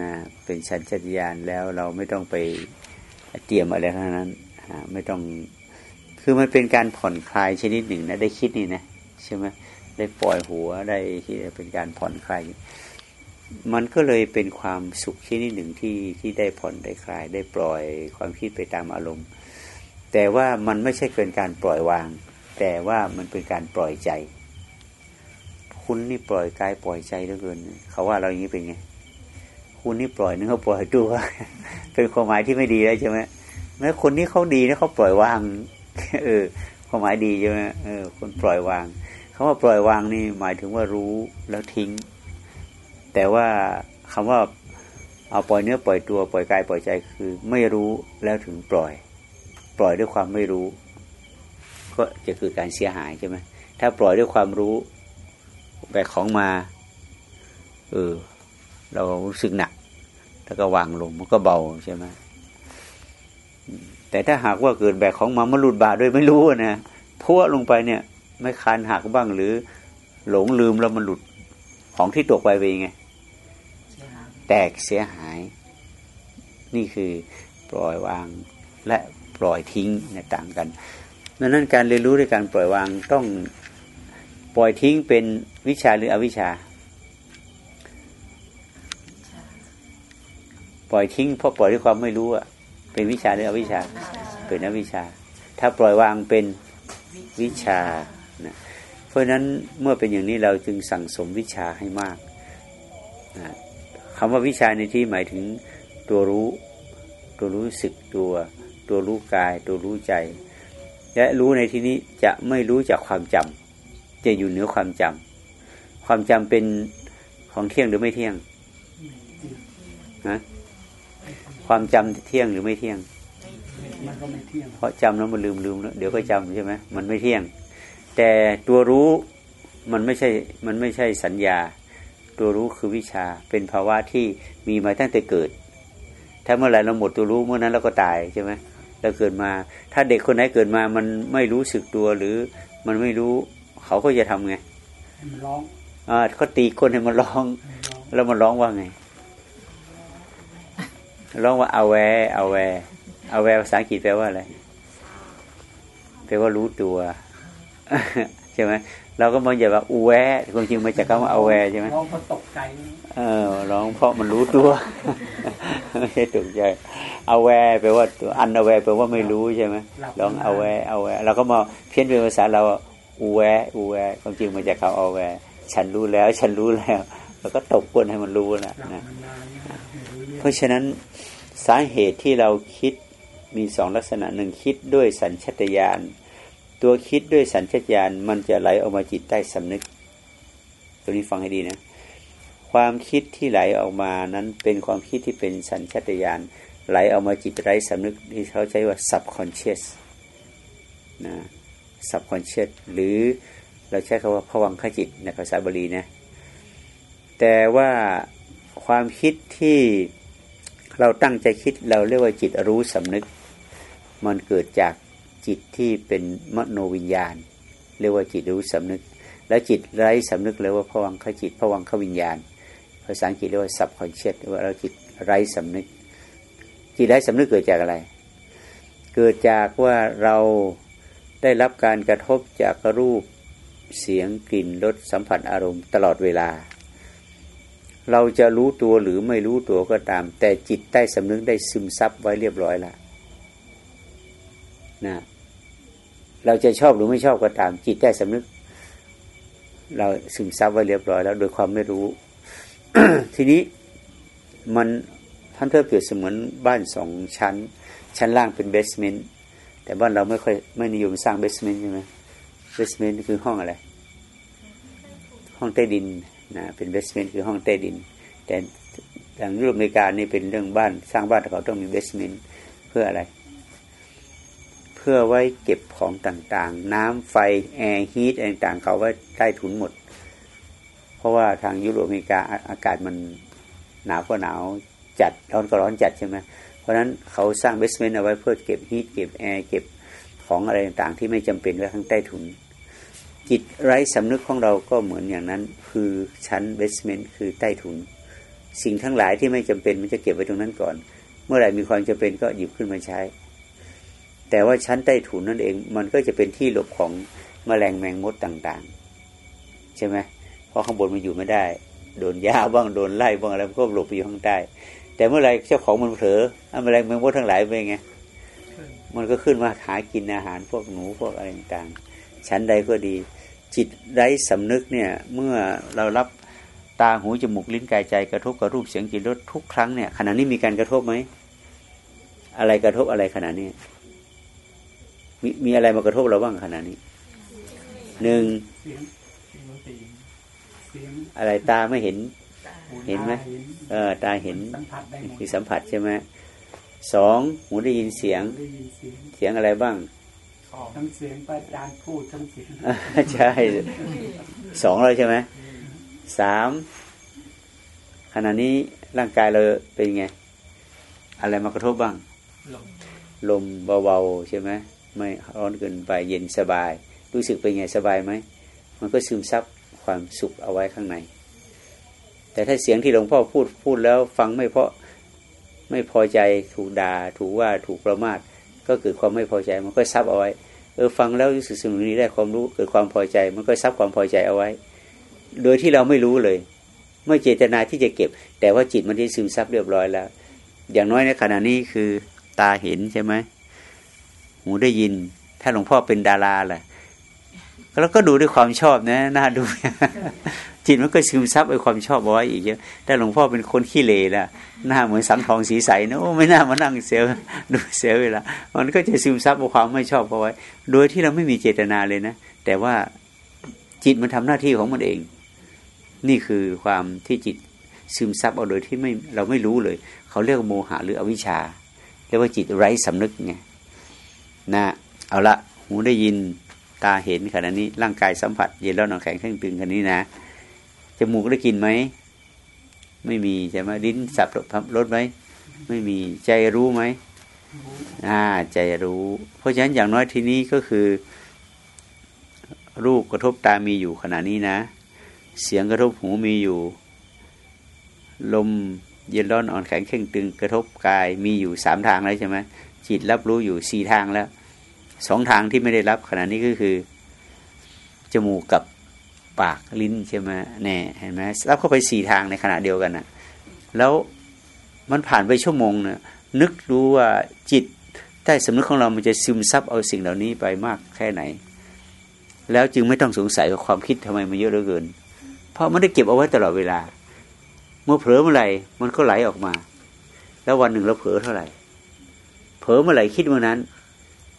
นะเป็นสัญชาตญาณแล้วเราไม่ต้องไปเตรียมอะไรทั้งนั้นอ่าไม่ต้องคือมันเป็นการผ่อนคลายชนิดหนึ่งนะได้คิดนี่นะใช่ไหม ได้ปล่อยหัวได้ที่เป็นการผ่อนคลายมันก็เลยเป็นความสุขชนิดหนึ่งที่ที่ได้ผ่อนได้คลาย ได้ปล่อยความคิดไปตามอารมณ์ แต่ว่ามันไม่ใช่เป็นการปล่อยวาง แต่ว่ามันเป็นการปล่อยใจ คุณนี่ปล่อยกายปล่อยใจเหลือเกินเขาว่าเราอย่างนี้เป็นไงคุณนี่ปล่อยนึกเขาปล่อยตัวเป็นความหมายที่ไม่ดีแล้วใช่ไหมแม้คนนี้เขาดีนะเขาปล่อยวาง เออ ความหมายดีใช่ไหมเออ คนปล่อยวางาว่าปล่อยวางนี่หมายถึงว่ารู้แล้วทิ้ง แต่ว่าคำว่าเอาปล่อยเนื้อปล่อยตัวปล่อยกายปล่อยใจคือ ไม่รู้แล้วถึงปล่อย ปล่อยด้วยความไม่รู้ ก็จะคือการเสียหายใช่ไหมถ้าปล่อยด้วยความรู้แบกของมาเออเรารู้สึกหนัก แล้วก็วางลงมันก็เบาใช่ไหมแต่ถ้าหากว่าเกิดแบกของมามันหลุดบาด้วยไม่รู้นะพัวลงไปเนี่ย ไม่คานหักบ้างหรือ หลงลืมแล้วมันหลุดของที่ตกไปเป็นยังไงแตกเสียหาย นี่คือปล่อยวางและปล่อยทิ้งเนี่ยต่างกันดังนั้นการเรียนรู้ด้วยการปล่อยวางต้องปล่อยทิ้งเป็นวิชาหรืออวิชชาปล่อยทิ้งเพราะปล่อยด้วยความไม่รู้อะเป็นวิชาหรืออวิชชาเป็นอวิชชา ถ้าปล่อยวางเป็นวิชานะ เพราะฉะนั้นเมื่อเป็นอย่างนี้เราจึงสั่งสมวิชาให้มากนะคำว่าวิชาในที่หมายถึงตัวรู้ ตัวรู้สึกตัว ตัวรู้กาย ตัวรู้ใจ และรู้ในที่นี้จะไม่รู้จากความจำจะอยู่เหนือความจำความจำเป็นของเที่ยงหรือไม่เที่ยงนะความจำเที่ยงหรือไม่เที่ยงมันก็ไม่เที่ยงเพราะจำแล้วมันลืมลืมแล้วเดี๋ยวก็จำใช่ไหมมันไม่เที่ยง แต่ตัวรู้มันไม่ใช่มันไม่ใช่สัญญา ตัวรู้คือวิชาเป็นภาวะที่มีมาตั้งแต่เกิด ถ้าเมื่อไหร่เราหมดตัวรู้เมื่อนั้นเราก็ตายใช่ไหมเราเกิดมา ถ้าเด็กคนไหนเกิดมามันไม่รู้สึกตัวหรือมันไม่รู้เขาก็จะทำไงให้มันร้องอ่าเขาตีคนให้มันร้องให้มันร้อง แล้วมันร้องว่าไง ร้องว่า aware aware aware ภาษาอังกฤษแปลว่าอะไรแปลว่ารู้ตัว ใช่ไหมเราก็มองอย่าว่า aware ความจริงมาจากคำว่า aware ใช่ไหมร้องเพราะตกใจเออร้องเพราะมันรู้ตัวไม่ใช่ตกใจ aware แปลว่าตัว unaware แปลว่าไม่รู้ใช่ไหมร้อง aware aware เราก็มาเพี้ยนเป็นภาษาเรา aware aware ความจริงมาจากคำ aware ฉันรู้แล้ว ฉันรู้แล้วแล้วก็ตบก้นให้มันรู้นะหลับนะมันนานเนี่ยไม่รู้เรื่องเพราะฉะนั้นสาเหตุที่เราคิดมีสองลักษณะหนึ่งคิดด้วยสัญชตาตญาณ ตัวคิดด้วยสัญชาตญาณมันจะไหลออกมาจิตใต้สำนึก ตัวนี้ฟังให้ดีนะ ความคิดที่ไหลออกมานั้นเป็นความคิดที่เป็นสัญชาตญาณไหลออกมาจิตไร้สำนึกที่เขาใช้ว่า subconscious นะ subconscious หรือเราใช้คำว่าผวังขจิตในภาษาบาลีนะแต่ว่าความคิดที่เราตั้งใจคิดเราเรียกว่าจิตรู้สำนึก มันเกิดจาก จิตที่เป็นมโนวิญญาณ เรียกว่าจิตรู้สำนึก แล้วจิตไร้สำนึกเรียกว่าผวังขจิตผวังขวิญญาณ ภาษาอังกฤษเรียกว่า subconscious หรือว่าเราจิตไร้สำนึก จิตไร้สำนึกเกิดจากอะไร เกิดจากว่าเราได้รับการกระทบจากรูปเสียงกลิ่นรสสัมผัสอารมณ์ตลอดเวลา เราจะรู้ตัวหรือไม่รู้ตัวก็ตาม แต่จิตใต้สำนึกได้ซึมซับไว้เรียบร้อยล้วนะ เราจะชอบหรือไม่ชอบก็ตาม จิตใต้สำนึก เราซึมซับไว้เรียบร้อยแล้วโดยความไม่รู้ ทีนี้มันท่านเธอเปรียบเสมือนบ้านสองชั้น ชั้นล่างเป็นเบสเมนต์แต่บ้านเราไม่ค่อยไม่นิยมสร้าง basement ใช่ไหม basement คือห้องอะไร ห้องใต้ดินนะเป็น basement คือห้องใต้ดิน แต่ทางยุโรปอเมริกานี่เป็นเรื่องบ้านสร้างบ้านเขาต้องมี basement เพื่ออะไรเพื่อไว้เก็บของต่างๆ น้ำไฟ แอร์ heat อะไรต่างๆ เขาไว้ใต้ถุนหมด เพราะว่าทางยุโรปอเมริกาอากาศมันหนาวก็หนาวจัดร้อนก็ร้อนจัดใช่ไหมเพราะฉะนั้นเขาสร้างเบสเมนต์เอาไว้เพื่อเก็บฮีทเก็บแอร์เก็บของอะไรต่างๆ ที่ไม่จำเป็นไว้ข้างใต้ถุน จิตไร้สำนึกของเราก็เหมือนอย่างนั้น คือชั้นเบสเมนต์คือใต้ถุน สิ่งทั้งหลายที่ไม่จำเป็นมันจะเก็บไว้ตรงนั้นก่อน เมื่อไหร่มีความจำเป็นก็หยิบขึ้นมาใช้ แต่ว่าชั้นใต้ถุนนั่นเอง มันก็จะเป็นที่หลบของแมลงแมงมดต่างๆ ใช่ไหมเพราะข้างบนมันอยู่ไม่ได้ โดนยาบ้างโดนไล่บ้างอะไรมันก็หลบไปอยู่ข้างใต้ แต่เมื่อไรเจ้าของมันเผลออ้แมลงแมงมดทั้งหลายเป็นไงมันก็ขึ้นมาหากินอาหารพวกหนูพวกอะไรต่างๆชั้นใดก็ดี จิตไร้สำนึกเนี่ยเมื่อเรารับตาหูจมูกลิ้นกายใจกระทบกับรูปเสียงกลิ่นรสทุกครั้งเนี่ยขณะนี้มีการกระทบไหมอะไรกระทบอะไรขณะนี้ มีมีอะไรมากระทบเราบ้างขณะนี้หนึ่งเสียงเสียงดนตรีเสียงอะไรตาไม่เห็น เห็นไหมตาเห็นเออตาเห็นสัมผัสได้หมดคือสัมผัสใช่ไหมสองหูได้ยินเสียงได้ยินเสียงเสียงอะไรบ้างสองทั้งเสียงพระอาจารย์พูดทั้งเสียงใช่สองแล้วใช่ไหมสามขณะนี้ร่างกายเราเป็นไง อะไรมากระทบบ้างลงลมเบาๆใช่ไหม ไม่ร้อนเกินไปเย็นสบาย รู้สึกเป็นไงสบายไหมมันก็ซึมซับความสุขเอาไว้ข้างใน แต่ถ้าเสียงที่หลวงพ่อพูดพูดแล้วฟังไม่เพราะไม่พอใจถูกด่าถูกว่าถูกประมาทก็เกิดความไม่พอใจมันก็ซับเอาไว้เออฟังแล้วรู้สึกสนุกนี้ได้ความรู้เกิดความพอใจ มันก็ซับความพอใจเอาไว้ โดยที่เราไม่รู้เลยไม่เจตนาที่จะเก็บ แต่ว่าจิตมันได้ซึมซับเรียบร้อยแล้ว อย่างน้อยในขณะนี้คือตาเห็นใช่ไหม หูได้ยิน ถ้าหลวงพ่อเป็นดาราล่ะแล้วก็ดูด้วยความชอบนะน่าดู จิตมันก็ซึมซับไอ้ความชอบเอาไว้อีกเยอะแต่หลวงพ่อเป็นคนขี้เลละหน้าเหมือนสังทองสีใสนะโอ้ไม่น่ามานั่งเสียดูเสียเวลามันก็จะซึมซับเอาความไม่ชอบเอาไว้ โดยที่เราไม่มีเจตนาเลยนะแต่ว่าจิตมันทำหน้าที่ของมันเอง นี่คือความที่จิตซึมซับเอาโดยที่ไม่เราไม่รู้เลย เขาเรียกโมหะหรืออวิชชาเรียกว่าจิตไร้สำนึกไง นะเอาละหูได้ยินตาเห็นขณะนี้ร่างกายสัมผัส เย็นร้อนหนองแข็งเครื่องตึงขณะนี้นะจมูกได้กลินไหมไม่มีใช่ไหมลิ้นสับรสไหมไม่มีใจรู้ไหมอ่าใจรู้ เพราะฉะนั้นอย่างน้อยทีนี้ก็คือ รูปกระทบตามีอยู่ขณะนี้นะ เสียงกระทบหูมีอยู่ ลมเย็นร้อนอ่อนแข็งเข่งตึงกระทบกายมีอยู่สามทางแล้วใช่ไหม จิตรับรู้อยู่สี่ทางแล้วสองทางที่ไม่ได้รับขณะนี้ก็คือ จมูกกับปากลิ้นใช่ไหมแน่เห็นไหมรับเข้าไปสี่ทางในขณะเดียวกันนะแล้วมันผ่านไปชั่วโมงเนะนึกรู้ว่าจิตใต้สำนึกของเรามันจะซึมซับเอาสิ่งเหล่านี้ไปมากแค่ไหน แล้วจึงไม่ต้องสงสัยกับความคิดทำไมมันเยอะเหลือเกิน เพราะมันได้เก็บเอาไว้ตลอดเวลา เมื่อเผลอเมื่อไหร่มันก็ไหลออกมา แล้ววันหนึ่งเราเผลอเท่าไหร่ เผลอเมื่อไหร่คิดเมื่อนั้น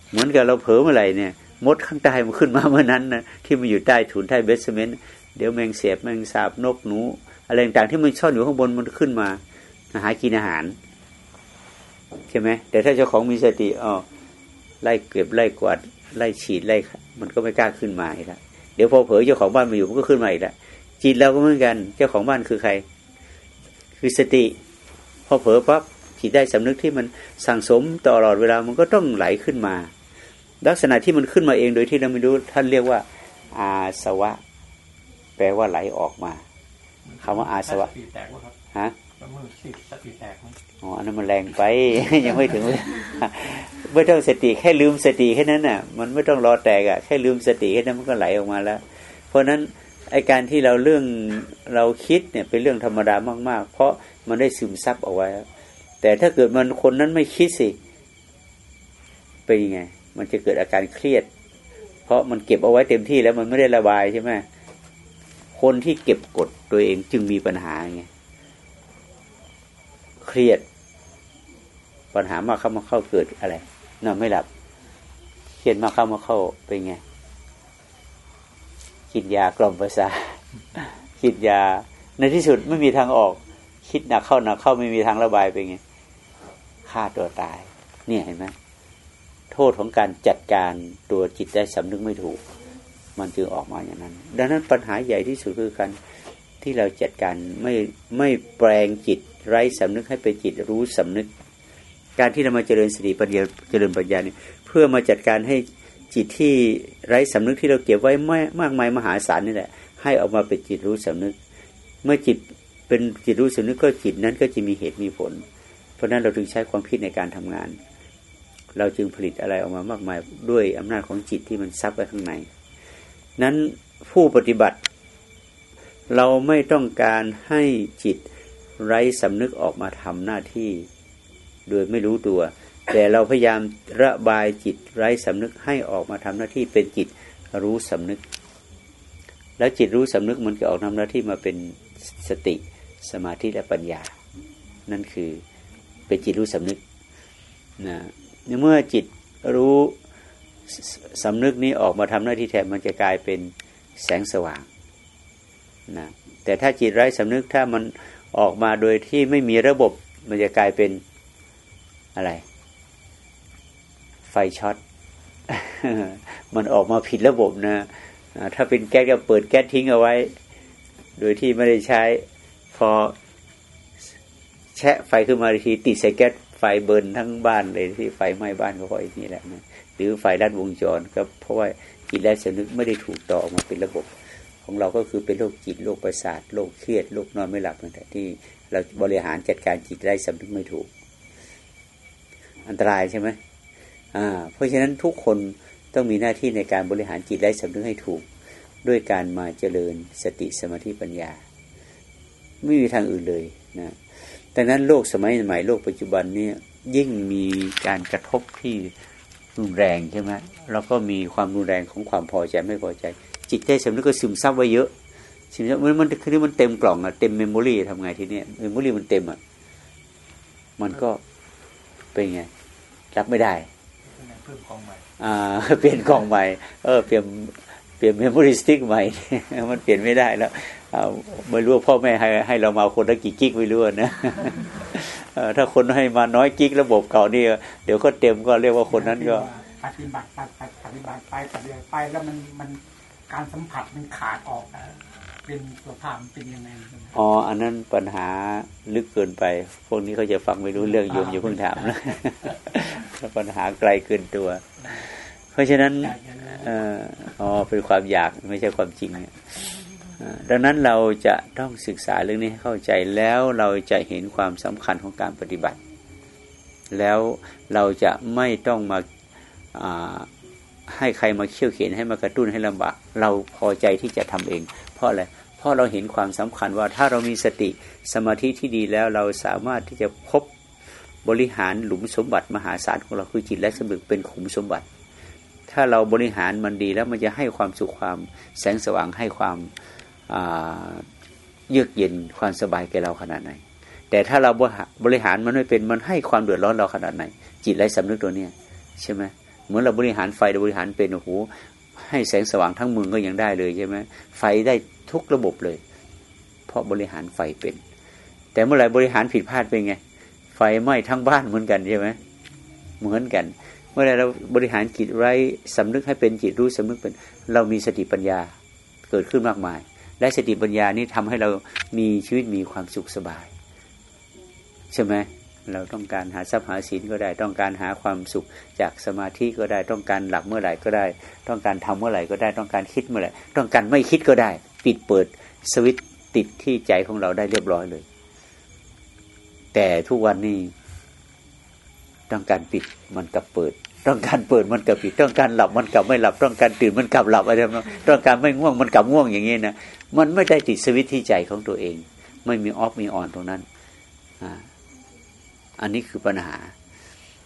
เหมือนกับเราเผลอเมื่อไหร่เนี่ย มดข้างใต้มันขึ้นมาเมื่อนั้นนะที่มันอยู่ใต้ถุนใต้เบสเมนต์เดี๋ยวแมงเสียบแมงสาบนกหนูอะไรต่างๆที่มันซ่อนอยู่ข้างบนมันขึ้นมาหากินอาหารใช่ไหมแต่ถ้าเจ้าของมีสติอ๋อไล่เก็บไล่กวาดไล่ฉีดไล่มันก็ไม่กล้าขึ้นมาอีกแล้วเดี๋ยวพอเผลอเจ้าของบ้านมาอยู่มันก็ขึ้นมาอีกแล้วจิตเราก็เหมือนกัน เจ้าของบ้านคือใคร คือสติ พอเผลอปั๊บ จิตได้สำนึกที่มันสั่งสมตลอดเวลามันก็ต้องไหลขึ้นมา ลักษณะที่มันขึ้นมาเองโดยที่เราไม่รู้ท่านเรียกว่า อาสวะ แปลว่าไหลออกมาคำว่าอาสวะสติแตกวะครับฮะแล้วมือสิสติแตกไหมอ๋ออันนั้นมันแรงไป ยังไม่ถึงไม่ต้องสติแค่ลืมสติแค่นั้นน่ะ มันไม่ต้องรอแตกอะแค่ลืมสติแค่นั้นมันก็ไหลออกมาแล้ว เพราะฉะนั้นไอการที่เราเรื่องเราคิดเนี่ยเป็นเรื่องธรรมดามาก ๆ เพราะมันได้ซึมซับเอาไว้ แต่ถ้าเกิดมันคนนั้นไม่คิดสิเป็นยังไง มันจะเกิดอาการเครียด เพราะมันเก็บเอาไว้เต็มที่แล้วมันไม่ได้ระบายใช่ไหมคนที่เก็บกดตัวเองจึงมีปัญหาไงเครียด ปัญหามากเข้ามาเข้าเกิดอะไรนอนไม่หลับเครียดมากเข้ามาเข้าเป็นไงกินยากล่อมประสาทกินยา ในที่สุดไม่มีทางออก คิดหนักเข้าหนักเข้าไม่มีทางระบายเป็นไง ฆ่าตัวตาย เนี่ยเห็นไหมโทษของการจัดการตัวจิตได้สำนึกไม่ถูก มันจึงออกมาอย่างนั้น ดังนั้นปัญหาใหญ่ที่สุดคือการที่เราจัดการไม่ไม่แปลงจิตไร้สำนึกให้เป็นจิตรู้สำนึก การที่เรามาเจริญสติปัญญาเจริญปัญญาเนี่ยเพื่อมาจัดการให้จิตที่ไร้สำนึกที่เราเก็บไว้ไม่มากมายมหาศาลนี่แหละ ให้ออกมาเป็นจิตรู้สำนึก เมื่อจิตเป็นจิตรู้สำนึกก็จิตนั้นก็จะมีเหตุมีผล เพราะนั้นเราถึงใช้ความคิดในการทำงาน เราจึงผลิตอะไรออกมามากมายด้วยอำนาจของจิตที่มันซับไว้ข้างใน นั้นผู้ปฏิบัติ เราไม่ต้องการให้จิตไร้สำนึกออกมาทำหน้าที่ โดยไม่รู้ตัว แต่เราพยายามระบายจิตไร้สำนึกให้ออกมาทำหน้าที่เป็นจิตรู้สำนึก แล้วจิตรู้สำนึกมันก็ออกทำหน้าที่มาเป็นสติสมาธิและปัญญา นั่นคือ เป็นจิตรู้สำนึกนะเมื่อจิตรู้สำนึกนี้ออกมาทำหน้าที่แทนมันจะกลายเป็นแสงสว่างนะแต่ถ้าจิตไร้สำนึกถ้ามันออกมาโดยที่ไม่มีระบบมันจะกลายเป็นอะไร ไฟช็อตมันออกมาผิดระบบนะถ้าเป็นแก๊สก็เปิดแก๊สทิ้งเอาไว้ โดยที่ไม่ได้ใช้ พอ แชะไฟขึ้นมาทีติดใส่แก๊สไฟ burn ทั้งบ้านเลยที่ไฟไหม้บ้านก็เพราะไอ้นี่แหละนะหรือไฟลัดวงจรก็เพราะว่าจิตใต้สำนึกไม่ได้ถูกต่อออกมาเป็นระบบ ของเราก็คือเป็นโรคจิตโรคประสาทโรคเครียดโรคนอนไม่หลับต่างๆที่เราบริหารจัดการจิตใต้สำนึกไม่ถูก อันตรายใช่ไหมอ่าเพราะฉะนั้นทุกคนต้องมีหน้าที่ในการบริหารจิตใต้สำนึกให้ถูก ด้วยการมาเจริญสติสมาธิปัญญา ไม่มีทางอื่นเลยนะ ดังนั้นโลกสมัยใหม่โลกปัจจุบันเนี่ยยิ่งมีการกระทบที่รุนแรงใช่ไหมแล้วก็มีความรุนแรงของความพอใจไม่พอใจ จิตใต้สำนึกก็ซึมซับไว้เยอะซึมซับมันมันคือมันเต็มกล่องอะเต็ม memory ทำไงทีเนี้ย memory มันเต็มอะมันก็เป็นไง รับไม่ได้เพิ่มของใหม่อ่าเปลี่ยนกล่องใหม่ เออเปลี่ยนเปลี่ยน memory stick ใหม่ มันเปลี่ยนไม่ได้แล้ว ไม่รู้ว่าพ่อแม่ให้ให้เรามาคนละกี่ gig ไม่รู้นะเออถ้าคนให้มาน้อย gig ระบบเก่านี่เดี๋ยวก็เต็มก็เรียกว่าคนนั้นก็ปฏิบัติปฏิบัติปฏิบัติไปปฏิบัติไปแล้วมันมันการสัมผัสมันขาดออกอะเป็นสภาพมันเป็นยังไงใช่ไหมอ๋ออันนั้นปัญหาลึกเกินไป พวกนี้เขาจะฟังไม่รู้เรื่องโยมอย่าเพิ่งถามนะปัญหาไกลเกินตัว เพราะฉะนั้นอยากจะรู้เอ่ออ๋อเป็นความอยากไม่ใช่ความจริงเนี่ยเอ่อ ดังนั้นเราจะต้องศึกษาเรื่องนี้ให้เข้าใจแล้วเราจะเห็นความสำคัญของการปฏิบัติ แล้วเราจะไม่ต้องมาาให้ใครมาเขี่ยวเข็นให้มากระตุ้นให้ลำบากเราพอใจที่จะทำเอง เพราะอะไรเพราะเราเห็นความสำคัญว่าถ้าเรามีสติสมาธิที่ดีแล้วเราสามารถที่จะพบบริหารหลุมสมบัติมหาศาลของเราคือจิตและสมึกเป็นขุมสมบัติ ถ้าเราบริหารมันดีแล้วมันจะให้ความสุขความแสงสว่างให้ความ เยือกเย็นความสบายแก่เราขนาดไหน แต่ถ้าเราบริหารมันไม่เป็นมันให้ความเดือดร้อนเราขนาดไหน จิตไร้สำนึกตัวเนี้ยใช่ไหมเหมือนเราบริหารไฟเราบริหารเป็นโอ้โหให้แสงสว่างทั้งเมืองก็ยังได้เลยใช่ไหมไฟได้ทุกระบบเลย เพราะบริหารไฟเป็น แต่เมื่อไหร่บริหารผิดพลาดเป็นไง ไฟไหม้ทั้งบ้านเหมือนกันใช่ไหมเหมือนกัน เมื่อไรเราบริหารจิตไร้สำนึกให้เป็นจิตรู้สำนึกเป็น เรามีสติปัญญาเกิดขึ้นมากมาย และสติปัญญานี้ทำให้เรามีชีวิตมีความสุขสบาย ใช่ไหมเราต้องการหาทรัพย์หาสินก็ได้ ต้องการหาความสุขจากสมาธิก็ได้ ต้องการหลับเมื่อไหร่ก็ได้ ต้องการทำเมื่อไหร่ก็ได้ ต้องการคิดเมื่อไหร่ ต้องการไม่คิดก็ได้ ปิดเปิดสวิตติดที่ใจของเราได้เรียบร้อยเลย แต่ทุกวันนี้ต้องการปิดมันกับเปิด ต้องการเปิดมันกับปิดต้องการหลับมันกับไม่หลับ ต้องการตื่นมันกับหลับอะไรแบบนั้นต้องการไม่ง่วงมันกับง่วงอย่างนี้นะมันไม่ได้ติดสวิตช์ที่ใจของตัวเอง ไม่มีออฟมีออนตรงนั้นอ่าอันนี้คือปัญหา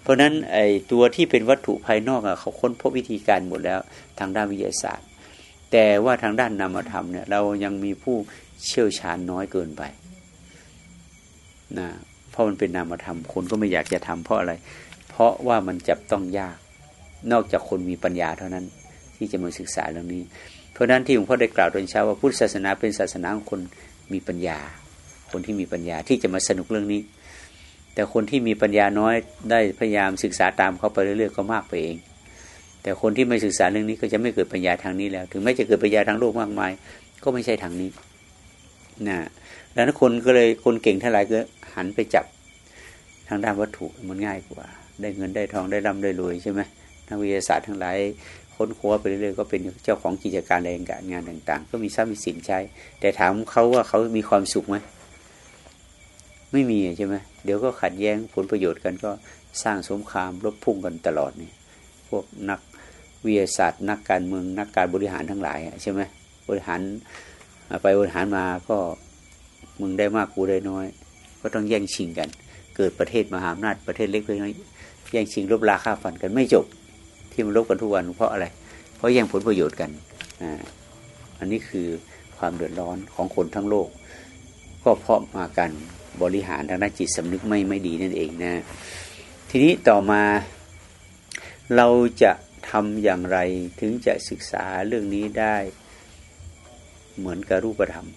เพราะฉะนั้นไอ้ตัวที่เป็นวัตถุภายนอกอะเขาค้นพบวิธีการหมดแล้วทางด้านวิทยาศาสตร์ แต่ว่าทางด้านนามธรรมเนี่ย เรายังมีผู้เชี่ยวชาญน้อยเกินไปนะเพราะมันเป็นนามธรรมคนก็ไม่อยากจะทำเพราะอะไร เพราะว่ามันจับต้องยาก นอกจากคนมีปัญญาเท่านั้น ที่จะมาศึกษาเรื่องนี้ เพราะฉะนั้นที่หลวงพ่อได้กล่าวตอนเช้าว่าพุทธศาสนาเป็นศาสนาของคนมีปัญญา คนที่มีปัญญาที่จะมาสนุกเรื่องนี้ แต่คนที่มีปัญญาน้อยได้พยายามศึกษาตามเขาไปเรื่อยๆก็มากไปเอง แต่คนที่ไม่ศึกษาเรื่องนี้ก็จะไม่เกิดปัญญาทางนี้แล้ว ถึงแม้จะเกิดปัญญาทางโลกมากมาย ก็ไม่ใช่ทางนี้นะดังนั้นคนก็เลยคนเก่งเท่าไหร่ก็หันไปจับทางด้านวัตถุมันง่ายกว่า ได้เงินได้ทองได้ร่ำได้รวยใช่ไหมนักวิทยาศาสตร์ทั้งหลายค้นคว้าไปเรื่อยๆก็เป็นเจ้าของกิจการแรงการงานต่าง ๆ ก็มีทรัพย์มีสินใช้ แต่ถามเขาว่าเขามีความสุขไหมไม่มีใช่ไหมเดี๋ยวก็ขัดแย้งผลประโยชน์กันก็สร้างสงครามรบพุ่งกันตลอดเนี่ยพวกนักวิทยาศาสตร์นักการเมืองนักการบริหารทั้งหลายใช่ไหมบริหารไปบริหารมาก็มึงได้มากกูได้น้อย ก็ต้องแย่งชิงกัน เกิดประเทศมหาอำนาจประเทศเล็กเล็กน้อยแย่งชิงรบราค่าฟันกันไม่จบ ที่มันรบกันทุกวันเพราะอะไร เพราะแย่งผลประโยชน์กันอ่าอันนี้คือความเดือดร้อนของคนทั้งโลก ก็เพราะมากันบริหารทางด้านจิตสำนึกไม่ไม่ดีนั่นเองนะทีนี้ต่อมาเราจะทำอย่างไรถึงจะศึกษาเรื่องนี้ได้เหมือนกับรูปธรรม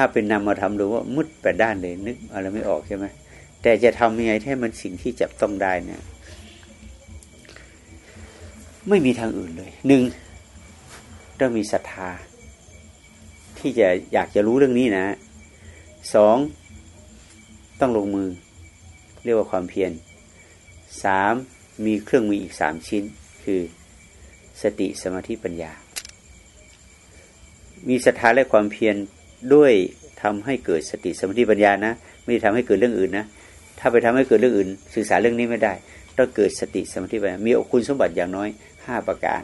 ถ้าเป็นนามธรรมดูว่ามืดแปดด้านเลยนึกอะไรไม่ออกใช่ไหมแต่จะทำยังไงให้มันสิ่งที่จับต้องได้เนี่ยไม่มีทางอื่นเลยหนึ่งต้องมีศรัทธา ที่จะอยากจะรู้เรื่องนี้นะสองต้องลงมือ เรียกว่าความเพียรสามมีเครื่องมืออีกสามชิ้น คือสติสมาธิปัญญา มีศรัทธาและความเพียร ด้วยทำให้เกิดสติสมาธิปัญญานะ ไม่ได้ทำให้เกิดเรื่องอื่นนะ ถ้าไปทำให้เกิดเรื่องอื่น ศึกษาเรื่องนี้ไม่ได้ต้องเกิดสติสมาธิปัญญามีคุณสมบัติอย่างน้อยห้าประการ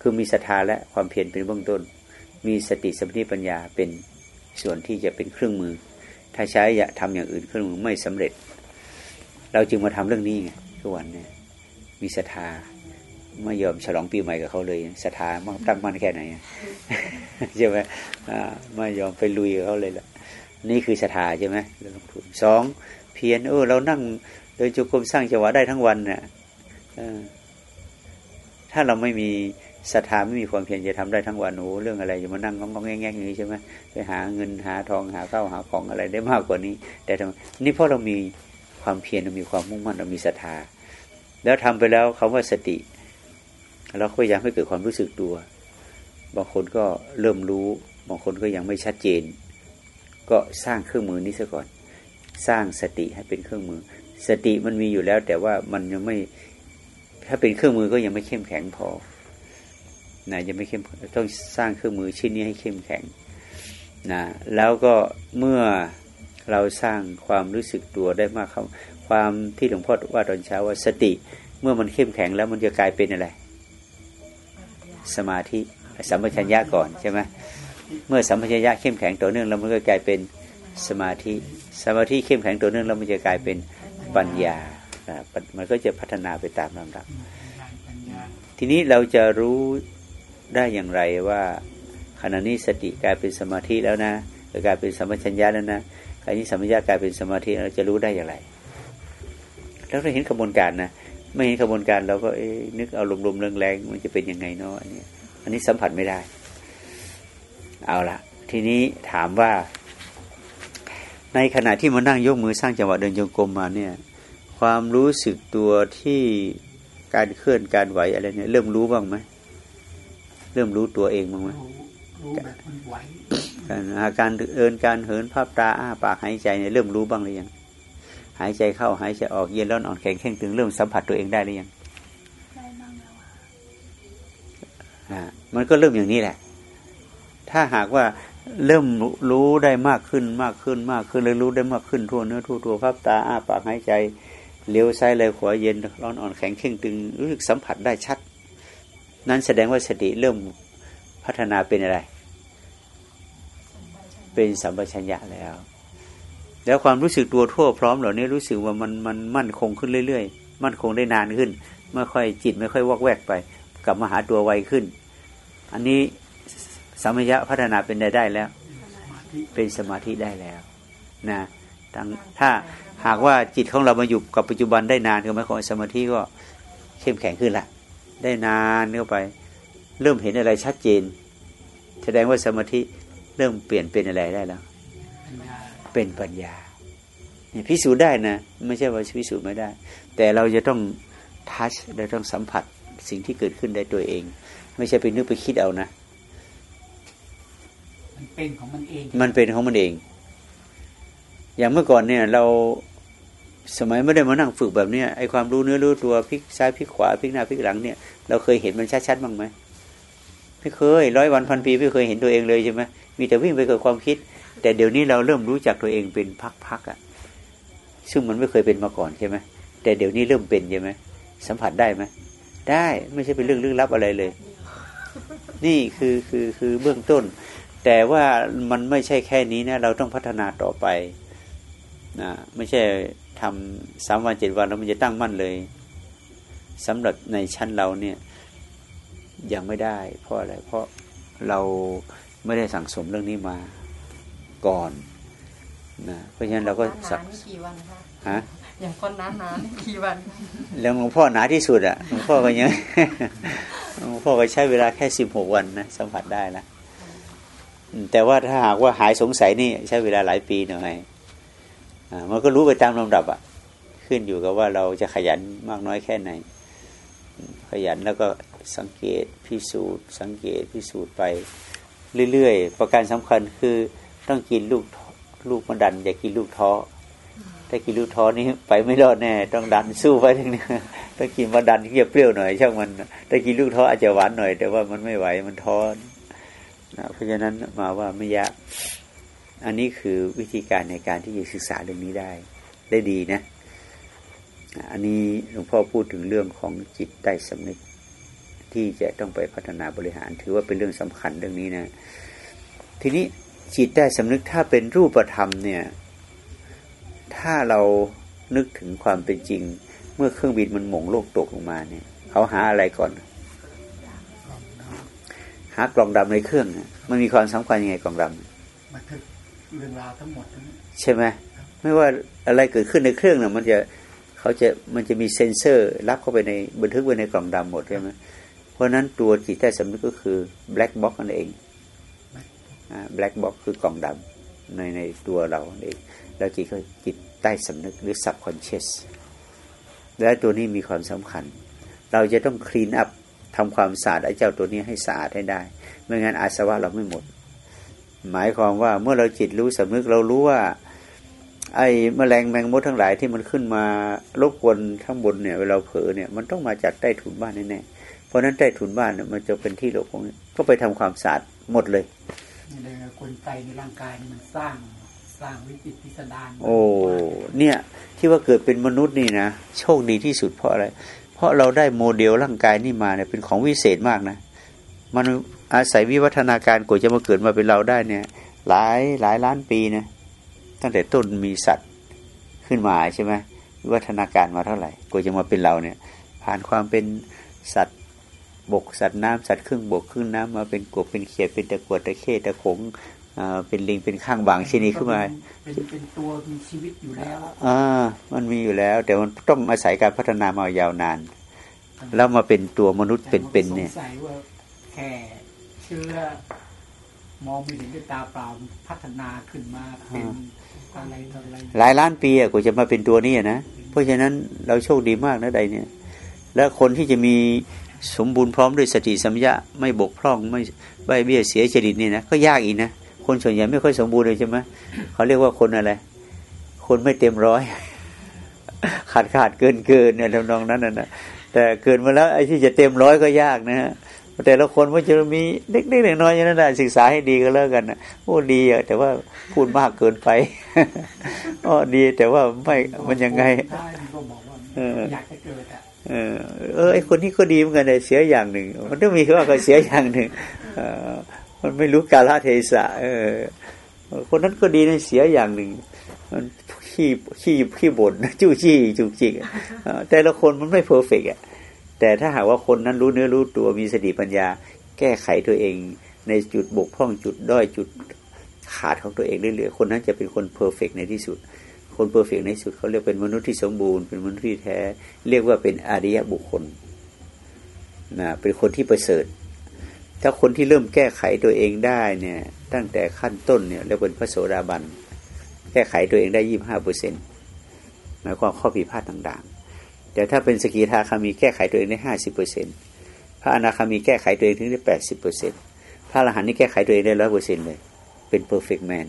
คือมีศรัทธาและความเพียรเป็นเบื้องต้น มีสติสมาธิปัญญาเป็นส่วนที่จะเป็นเครื่องมือ ถ้าใช้อย่าทำอย่างอื่นเครื่องมือไม่สำเร็จ เราจึงมาทำเรื่องนี้ไงทุกวันเนี่ยมีศรัทธา ไม่ยอมฉลองปีใหม่กับเขาเลยศรัทธามั่งตั้งมั่นแค่ไหนใช่ไหมอ่าไม่ยอมไปลุยกับเขาเลยล่ะ นี่คือศรัทธาใช่ไหมเราลงทุนสองเพียรเออเรานั่งเดินจุกรมสร้างจังหวะได้ทั้งวันเนี่ยเออถ้าเราไม่มีศรัทธาไม่มีความเพียรจะทำได้ทั้งวันโอ้เรื่องอะไรจะมานั่งงองงแงงอย่างนี้ใช่ไหมไปหาเงินหาทองหาข้าวหาของอะไรได้มากกว่านี้ แต่ทำนี่เพราะเรามีความเพียรเรามีความมุ่งมั่นเรามีศรัทธาแล้วทำไปแล้วคำว่าสติ เราก็พยายามให้เกิดความรู้สึกตัว บางคนก็เริ่มรู้ บางคนก็ยังไม่ชัดเจน ก็สร้างเครื่องมือนี้ซะก่อน สร้างสติให้เป็นเครื่องมือ สติมันมีอยู่แล้ว แต่ว่ามันยังไม่ ถ้าเป็นเครื่องมือก็ยังไม่เข้มแข็งพอนะยังไม่เข้มต้องสร้างเครื่องมือชิ้นนี้ให้เข้มแข็งนะแล้วก็เมื่อเราสร้างความรู้สึกตัวได้มากเข้าความที่หลวงพ่อว่าตอนเช้าว่าสติ เมื่อมันเข้มแข็งแล้วมันจะกลายเป็นอะไร สมาธิสัมปชัญญะก่อนใช่ไหมเมื่อสัมปชัญญะเข้มแข็งต่อเนื่องแล้วมันก็กลายเป็นสมาธิสมาธิเข้มแข็งต่อเนื่องแล้วมันจะกลายเป็นปัญญาอ่ามันก็จะพัฒนาไปตามลำดับ ทีนี้เราจะรู้ได้อย่างไรว่าขณะนี้สติกลายเป็นสมาธิแล้วนะกลายเป็นสัมปชัญญะแล้วนะขณะนี้สัมปชัญญะกลายเป็นสมาธิเราจะรู้ได้อย่างไรเราต้องเห็นกระบวนการนะ ไม่เห็นกระบวนการเราก็เอ๊ะนึกเอาลมๆแรงๆมันจะเป็นยังไงเนาะอันนี้อันนี้สัมผัสไม่ได้ เอาละทีนี้ถามว่า ในขณะที่มานั่งยกมือสร้างจังหวะเดินจงกรมมาเนี่ย ความรู้สึกตัวที่การเคลื่อนการไหวอะไรเนี่ย เริ่มรู้บ้างไหมเริ่มรู้ตัวเองบ้างไหมรู้รู้แบบมันไหวการอาการเอินการเหินภาพตาอ้าปากหายใจเนี่ยเริ่มรู้บ้างหรือยัง หายใจเข้าหายใจออกเย็นร้อนอ่อนแข็งแข็งตึงเริ่มสัมผัสตัวเองได้หรือยังได้บ้างแล้วอะอ่ามันก็เริ่มอย่างนี้แหละ ถ้าหากว่าเริ่มรู้ได้มากขึ้นมากขึ้นมากขึ้นเลยรู้ได้มากขึ้นทั่วเนื้อทั่วตัวภาพตาอ้าปากหายใจเลี้ยวซ้ายเลยขวาเย็นร้อนอ่อนแข็งเข่งตึงรู้สึกสัมผัสได้ชัด นั้นแสดงว่าสติเริ่มพัฒนาเป็นอะไร เป็นสัมปชัญญะแล้ว แล้วความรู้สึกตัวทั่วพร้อมเหล่านี้รู้สึกว่ามันมันมั่นคงขึ้นเรื่อยๆ มั่นคงได้นานขึ้น ไม่ค่อยจิตไม่ค่อยวอกแวกไปกลับมาหาตัวไวขึ้น อันนี้สัมปชัญญะพัฒนาเป็นได้ได้แล้ว เป็นสมาธิได้แล้วนะทั้งถ้าหากว่าจิตของเรามาอยู่กับปัจจุบันได้นานก็หมายความว่าสมาธิก็เข้มแข็งขึ้นละได้นานเข้าไป เริ่มเห็นอะไรชัดเจน แสดงว่าสมาธิเริ่มเปลี่ยนเป็นอะไรได้แล้ว เป็นปัญญาเนี่ยพิสูจน์ได้นะไม่ใช่ว่าพิสูจน์ไม่ได้ แต่เราจะต้องทัชเราต้องสัมผัสสิ่งที่เกิดขึ้นได้ตัวเอง ไม่ใช่ไปนึกไปคิดเอานะ มันเป็นของมันเอง มันเป็นของมันเอง อย่างเมื่อก่อนเนี่ย เราสมัยไม่ได้มานั่งฝึกแบบเนี้ยไอความรู้เนื้อรู้ตัวพลิกซ้ายพลิกขวาพลิกหน้าพลิกหลังเนี่ยเราเคยเห็นมันชัดๆบ้างไหมไม่เคยร้อยวันพันปีไม่เคยเห็นตัวเองเลยใช่ไหมมีแต่วิ่งไปกับความคิด แต่เดี๋ยวนี้เราเริ่มรู้จักตัวเองเป็นพักๆอะ ซึ่งมันไม่เคยเป็นมาก่อนใช่ไหมแต่เดี๋ยวนี้เริ่มเป็นใช่ไหมสัมผัสได้ไหมได้ไม่ใช่เป็นเรื่องลึกลับอะไรเลย นี่คือคือคือเบื้องต้น แต่ว่ามันไม่ใช่แค่นี้นะ เราต้องพัฒนาต่อไปนะไม่ใช่ทำสามวันเจ็ดวันแล้วมันจะตั้งมั่นเลยสำหรับในชั้นเราเนี่ยยังไม่ได้ เพราะอะไรเพราะเราไม่ได้สั่งสมเรื่องนี้มา ก่อนนะเพราะฉะนั้นเราก็หสันากนี่กี่วันคะฮะอย่างคนนั้นนานนี่กี่วันแล้วหลวงพ่อหนาที่สุดอะหลวงพ่อก็ยังหลวงพ่อก็ใช้เวลาแค่สิบหกวันนะสัมผัสได้นะอืมแต่ว่าถ้าหากว่าหายสงสัยนี่ใช้เวลาหลายปีหน่อยอ่ามันก็รู้ไปตามลำดับอะ ขึ้นอยู่กับว่าเราจะขยันมากน้อยแค่ไหน ขยันแล้วก็สังเกตพิสูจน์ สังเกตพิสูจน์ไปเรื่อยๆ ประการสำคัญคือ ต้องกินลูกลูกมันดัน อย่ากินลูกท้อถ้ากินลูกท้อนี่ไปไม่รอดแน่ ต้องดันสู้ไปถึงนี้ต้องกินมาดันที่จะเปรี้ยวหน่อยช่างมันถ้ากินลูกท้ออาจจะหวานหน่อย แต่ว่ามันไม่ไหวมันท้อนะเพราะฉะนั้นมาว่าไม่ยากอันนี้คือวิธีการในการที่จะศึกษาเรื่องนี้ได้ ได้ดีนะ อันนี้หลวงพ่อพูดถึงเรื่องของจิตใต้สำนึก ที่จะต้องไปพัฒนาบริหาร ถือว่าเป็นเรื่องสำคัญเรื่องนี้นะ ทีนี้ จิตใต้สำนึกถ้าเป็นรูปธรรมเนี่ย ถ้าเรานึกถึงความเป็นจริง เมื่อเครื่องบินมันหม่งโลกตกลงมาเนี่ย เขาหาอะไรก่อน หากล่องดำในเครื่องน่ะมันมีความสำคัญยังไงกล่องดำบันทึกเรื่องราวทั้งหมดทั้งนั้นใช่ไหมไม่ว่าอะไรเกิดขึ้นในเครื่องน่ะ มันจะเขาจะมันจะมีเซ็นเซอร์ รับเข้าไปในบันทึกไว้ในกล่องดำหมดใช่ไหมเพราะฉะนั้นตัวจิตใต้สำนึกก็คือ black box นั่นเอง อ่า black box คือกล่องดำในในตัวเราเองแล้วจิตก็จิตใต้สำนึกหรือ subconscious และตัวนี้มีความสำคัญ เราจะต้องคลีนอัพทำความสะอาดไอ้เจ้าตัวนี้ให้สะอาดให้ได้ ไม่งั้นอาสวะเราไม่หมด หมายความว่าเมื่อเราจิตรู้สำนึกเรารู้ว่า ไอ้แมลงแมงมดทั้งหลายที่มันขึ้นมารบกวนข้างบนเนี่ยเวลาเผลอเนี่ยมันต้องมาจากใต้ถุนบ้านแน่ๆเพราะนั้นใต้ถุนบ้านเนี่ยมันจะเป็นที่หลบของก็ไปทำความสะอาดหมดเลย นี่เลยกลไกในร่างกายนี่มันสร้างสร้างวิจิตพิสดารโอ้เนี่ยที่ว่าเกิดเป็นมนุษย์นี่นะโชคดีที่สุดเพราะอะไร เพราะเราได้โมเดลร่างกายนี่มาเนี่ยเป็นของวิเศษมากนะ มันอาศัยวิวัฒนาการกว่าจะมาเกิดมาเป็นเราได้เนี่ย หลายหลายล้านปีนะตั้งแต่ต้นมีสัตว์ขึ้นมาใช่ไหมวิวัฒนาการมาเท่าไหร่กว่าจะมาเป็นเราเนี่ย ผ่านความเป็นสัตว์ บกสัตว์น้ำสัตว์ครึ่งบกครึ่งน้ำมาเป็นกบเป็นเขียดเป็นตะกรวดตะเข้ตะขงอ่าเป็นลิงเป็นข้างบางชนิดขึ้นมาเป็นเป็นตัวมีชีวิตอยู่แล้วอ่ามันมีอยู่แล้ว แต่มันต้องอาศัยการพัฒนามายาวนาน แล้วมาเป็นตัวมนุษย์เป็นๆเนี่ยสงสัยว่าแค่เชื้อมองไม่เห็นด้วยตาเปล่าพัฒนาขึ้นมาเป็นอะไรต่ออะไรหลายล้านปีอะกว่าจะมาเป็นตัวนี้อะนะเพราะฉะนั้นเราโชคดีมากนะใดเนี่ย แล้วคนที่จะมี สมบูรณ์พร้อมด้วยสติสัมยะไม่บกพร่องไม่ใบเบี้ยเสียจริตนี่นะก็ยากอีกนะคนส่วนใหญ่ไม่ค่อยสมบูรณ์เลยใช่ไหมเขาเรียกว่าคนอะไร คนไม่เต็มร้อย ขาดขาดเกินเกินเนี่ยทำนองนั้นนะนะแต่เกินมาแล้วไอ้ที่จะเต็มร้อยก็ยากนะฮะแต่ละคนมันจะมีเล็กๆน้อยๆอย่างนั้นนะศึกษาให้ดีก็แล้วกันนะโอ้ดีอะแต่ว่าพูดมากเกินไปอ๋อดีแต่ว่าไม่มันยังไงได้มันก็บอกว่าเอออยากจะเกิดอะ เออเออไอคนนี้ก็ดีเหมือนกันแต่เสียอย่างหนึ่ง มันต้องมีคำว่าก็เสียอย่างหนึ่งเออมันไม่รู้กาลเทศะเออ คนนั้นก็ดีแต่เสียอย่างหนึ่ง มันขี้ขี้ขี้บ่นจู้จี้จุกจิกแต่ละคนมันไม่ perfect อะแต่ถ้าหากว่าคนนั้นรู้เนื้อรู้ตัวมีสติปัญญา แก้ไขตัวเอง ในจุดบกพร่องจุดด้อยจุดขาดของตัวเองเรื่อยๆคนนั้นจะเป็นคน perfect ในที่สุด คน perfect ในสุดเขาเรียกเป็นมนุษย์ที่สมบูรณ์เป็นมนุษย์ที่แท้ เรียกว่าเป็นอริยบุคคลนะเป็นคนที่ประเสริฐ ถ้าคนที่เริ่มแก้ไขตัวเองได้เนี่ย ตั้งแต่ขั้นต้นเนี่ยเรียกเป็นพระโสดาบันแก้ไขตัวเองได้ยี่บห้าเปอร์เซ็นต์หมายความข้อผิดพลาดต่างๆ แต่ถ้าเป็นสกีทาคามีแก้ไขตัวเองได้ห้าสิบเปอร์เซ็นต์พระอนาคามีแก้ไขตัวเองถึงได้แปดสิบเปอร์เซ็นต์พระอรหันต์นี่แก้ไขตัวเองได้ร้อยเปอร์เซ็นต์เลย เป็น perfect man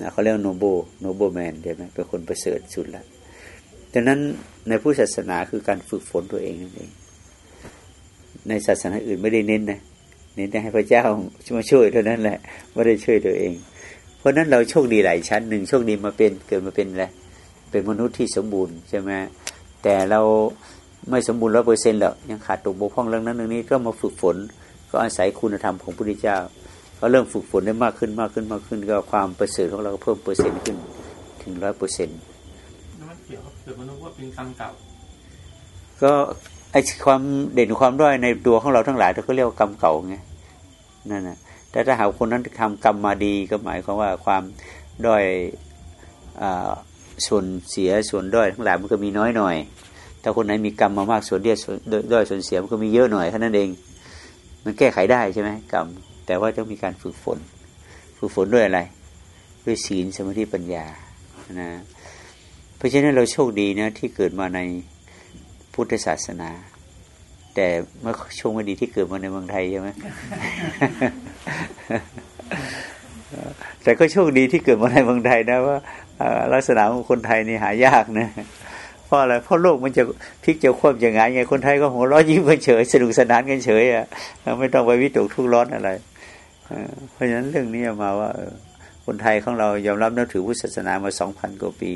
นะเขาเรียก noble noble man ใช่ไหมเป็นคนประเสริฐสุดละดังนั้นในพุทธศาสนาคือการฝึกฝนตัวเองนั่นเอง ในศาสนาอื่นไม่ได้เน้นนะเน้นให้พระเจ้ามาช่วยเท่านั้นแหละไม่ได้ช่วยตัวเอง เพราะนั้นเราโชคดีหลายชั้นหนึ่งโชคดีมาเป็นเกิดมาเป็นอะไรเป็นมนุษย์ที่สมบูรณ์ใช่ไหมแต่เราไม่สมบูรณ์ร้อยเปอร์เซ็นต์หรอกยังขาดตกบกพร่องเรื่องนั้นเรื่องนี้ก็มาฝึกฝน ก็อาศัยคุณธรรมของพระพุทธเจ้า ก็เริ่มฝึกฝนได้มากขึ้นมากขึ้นมากขึ้น ก็ความประเสริฐของเราก็เพิ่มเปอร์เซ็นต์ขึ้น ถึงร้อยเปอร์เซ็นต์นั่นเกี่ยวกับเกิดมนุษย์ว่าเป็นกรรมเก่าก็ไอความเด่นความด้อยในตัวของเราทั้งหลายเราก็เรียกว่ากรรมเก่าไงนั่นนะแต่ถ้าหากคนนั้นทำกรรมมาดีก็หมายความว่าความด้อยอาส่วนเสียส่วนด้อยทั้งหลายมันก็มีน้อยหน่อย ถ้าคนไหนมีกรรมมามากส่วนเดียวส่วนด้อยส่วนเสียมันก็มีเยอะหน่อยเท่านั้นเอง มันแก้ไขได้ใช่ไหมกรรม แต่ว่าต้องมีการฝึกฝน ฝึกฝนด้วยอะไร ด้วยศีลสมาธิปัญญานะเพราะฉะนั้นเราโชคดีนะที่เกิดมาในพุทธศาสนา แต่เมื่อโชคไม่ดีที่เกิดมาในเมืองไทยใช่ไหมแต่ก็โชคดีที่เกิดมาในเมืองไทยนะว่าลักษณะของคนไทยนี่หายากนะเพราะอะไรเพราะโลกมันจะพลิกจะคว่ำจะงายไงคนไทยก็หัวเราะยิ้มเฉยสนุกสนานกันเฉยอะไม่ต้องไปวิตกทุกข์ร้อนอะไร เออเพราะฉะนั้นเรื่องนี้มาว่าเออคนไทยของเรายอมรับนับถือพุทธศาสนามาสองพันกว่าปี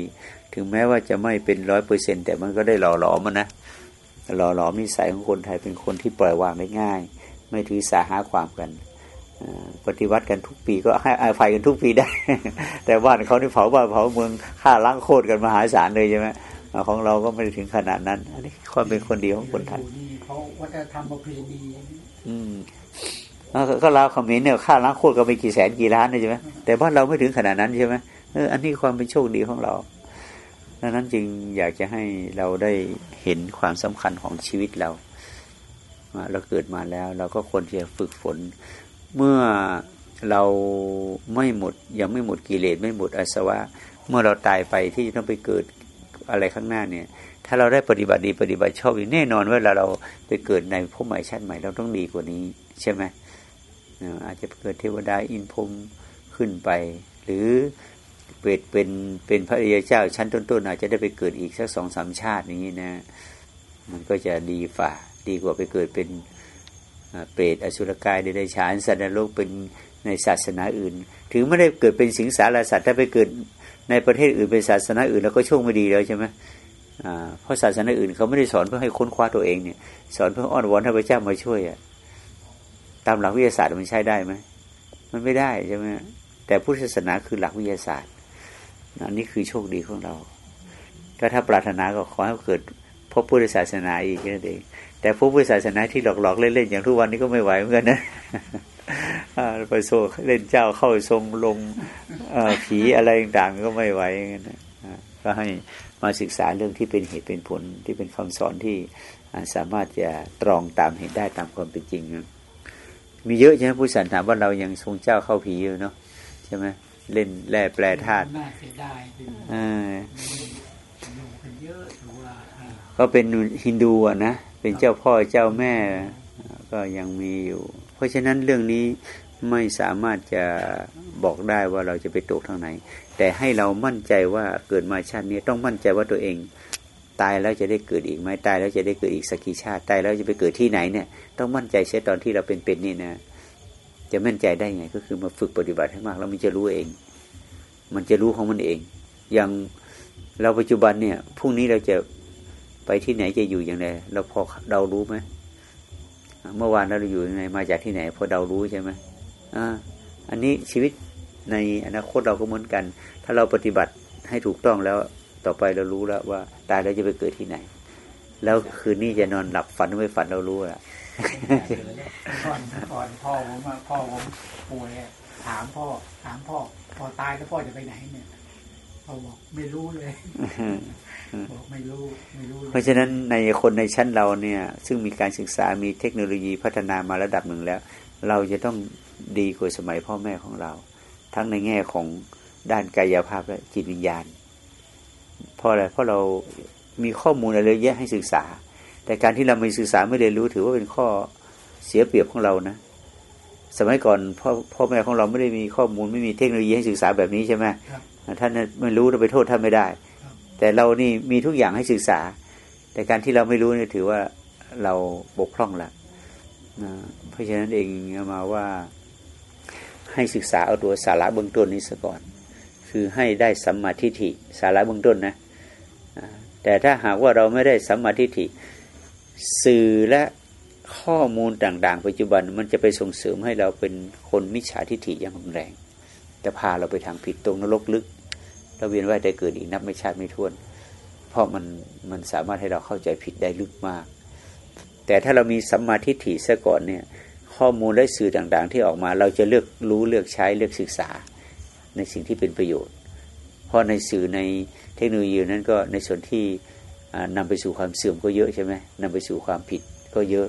ถึงแม้ว่าจะไม่เป็นร้อยเปอร์เซ็นแต่มันก็ได้หล่อหลอมมันนะหล่อหลอมนิสัยของคนไทยเป็นคนที่ปล่อยวางได้ง่าย ไม่ถือสาหาความกันเอ่อปฏิวัติกันทุกปีก็ให้อภัยกันทุกปีได้ แต่บ้านเขาที่เผาบ้านเผาเมืองฆ่าล้างโคตรกันมหาศาลเลยใช่ไหมอ่าของเราก็ไม่ได้ถึงขนาดนั้น อันนี้ความเป็นคนดีของคนไทยนี่เขาวัฒนธรรมประเพณีอืมแล้ว ก็ลาวเขมรเนี่ยฆ่าล้างโคตรก็ไปกี่แสนกี่ล้านเลยใช่ไหมแต่บ้านเราไม่ถึงขนาดนั้นใช่ไหมเอออันนี้ความเป็นโชคดีของเราดังนั้นจึงอยากจะให้เราได้เห็นความสำคัญของชีวิตเราเราเกิดมาแล้ว เราก็ควรที่จะฝึกฝน เมื่อเราไม่หมด ยังไม่หมดกิเลสไม่หมดอาสวะ เมื่อเราตายไปที่จะต้องไปเกิดอะไรข้างหน้าเนี่ย ถ้าเราได้ปฏิบัติดีปฏิบัติชอบอยู่แน่นอนว่าเวลาเราไปเกิดในภพใหม่ชาติใหม่เราต้องดีกว่านี้ ใช่ไหม อาจจะเกิดเทวดาอินพรมขึ้นไป หรือเกิดเป็นเป็นพระริยเจ้าชั้นต้นๆอาจจะได้ไปเกิดอีกสักสองสามชาติอย่างนี้นะ มันก็จะดีฝ่าดีกว่าไปเกิดเป็นเปรตอสุรกายเดรัจฉานสัตว์นรกเป็นในศาสนาอื่น ถึงไม่ได้เกิดเป็นสิงสารสัตว์ถ้าไปเกิดในประเทศอื่นเป็นศาสนาอื่น แล้วก็โชคไม่ดีแล้วใช่ไหมเพราะศาสนาอื่นเขาไม่ได้สอนเพื่อให้ค้นคว้าตัวเองเนี่ยสอนเพื่ออ้อนวอนให้พระเจ้ามาช่วยอะ ตามหลักวิทยาศาสตร์มันใช้ได้ไหมมันไม่ได้ใช่ไหมแต่พุทธศาสนาคือหลักวิทยาศาสตร์อันนี้คือโชคดีของเราก็ถ้าปรารถนาก็ขอให้เกิดพบพุทธศาสนาอีกนั่นเองแต่พบพุทธศาสนาที่หลอกๆเล่นๆอย่างทุกวันนี้ก็ไม่ไหวเหมือนกันนะไปโซเล่นเจ้าเข้าทรงลงผีอะไรต่างๆก็ไม่ไหวอย่างนั้นก็ให้มาศึกษาเรื่องที่เป็นเหตุเป็นผลที่เป็นคำสอนที่สามารถจะตรองตามเห็นได้ตามความเป็นจริงนะ มีเยอะใช่ไหมผู้สันถามว่าเรายังทรงเจ้าเข้าผีอยู่เนาะใช่ไหมเล่นแร่แปรธาตุน่าเสียดายที่อ่าอยู่กันเยอะถือว่าอ่าก็เป็นฮินดูอะนะเป็นเจ้าพ่อเจ้าแม่อ่าก็ยังมีอยู่ เพราะฉะนั้นเรื่องนี้ไม่สามารถจะบอกได้ว่าเราจะไปตกทางไหน แต่ให้เรามั่นใจว่าเกิดมาชาตินี้ต้องมั่นใจว่าตัวเอง ตายแล้วจะได้เกิดอีกไหมตายแล้วจะได้เกิดอีกสักกี่ชาติตายแล้วจะไปเกิดที่ไหนเนี่ยต้องมั่นใจเสียตอนที่เราเป็นเป็นนี่นะ จะมั่นใจได้ไงก็คือมาฝึกปฏิบัติให้มากแล้วมันจะรู้เอง มันจะรู้ของมันเอง อย่างเราปัจจุบันเนี่ยพรุ่งนี้เราจะไปที่ไหนจะอยู่อย่างไรเราพอเรารู้ไหมเมื่อวานเราอยู่ยังไงมาจากที่ไหน พอเรารู้ใช่ไหมอ่าอันนี้ชีวิตในอนาคตเราก็เหมือนกัน ถ้าเราปฏิบัติให้ถูกต้องแล้ว ต่อไปเรารู้แล้วว่า ตายแล้วจะไปเกิดที่ไหน แล้วคืนนี้จะนอนหลับฝันหรือไม่ฝันเรารู้ละก่อนก่อนพ่อผมอะพ่อผมป่วยอะถามพ่อ ถามพ่อ พอตายแล้วพ่อจะไปไหนเนี่ยพ่อบอกไม่รู้เลยบอกไม่รู้ไม่รู้ลยเพราะฉะนั้นในคนในชั้นเราเนี่ย ซึ่งมีการศึกษามีเทคโนโลยีพัฒนามาระดับหนึ่งแล้ว เราจะต้องดีกว่าสมัยพ่อแม่ของเรา ทั้งในแง่ของด้านกายภาพและจิตวิญญาณ เพราะอะไรเพราะเรามีข้อมูลอะไรเยอะแยะให้ศึกษา แต่การที่เราไม่ศึกษาไม่เรียนรู้ถือว่าเป็นข้อเสียเปรียบของเรานะสมัยก่อนพ่อพ่อแม่ของเราไม่ได้มีข้อมูลไม่มีเทคโนโลยีให้ศึกษาแบบนี้ใช่ไหมครับท่านไม่รู้เราไปโทษท่านไม่ได้ครับแต่เรานี่มีทุกอย่างให้ศึกษา แต่การที่เราไม่รู้เนี่ยถือว่าเราบกพร่องละนะเพราะฉะนั้นเองเอามาว่าให้ศึกษาเอาตัวสาระเบื้องต้นนี้ซะก่อน คือให้ได้สัมมาทิฏฐิสาระเบื้องต้นนะแต่ถ้าหากว่าเราไม่ได้สัมมาทิฏฐิสื่อและข้อมูลต่างๆ ปัจจุบันมันจะไปส่งเสริมให้เราเป็นคนมิจฉาทิฏฐิอย่างรุนแรงแต่พาเราไปทางผิดตรงนรกลึกเราเวียนว่ายได้เกิดอีกนับไม่ชาติไม่ท้วน เพราะมันมันสามารถให้เราเข้าใจผิดได้ลึกมาก แต่ถ้าเรามีสัมมาทิฏฐิซะก่อนเนี่ยข้อมูลและสื่อต่างๆ ที่ออกมาเราจะเลือกรู้เลือกใช้เลือกศึกษา ในสิ่งที่เป็นประโยชน์ เพราะในสื่อในเทคโนโลยีนั้นก็ในส่วนที่อ่านำไปสู่ความเสื่อมก็เยอะใช่ไหมนำไปสู่ความผิดก็เยอะ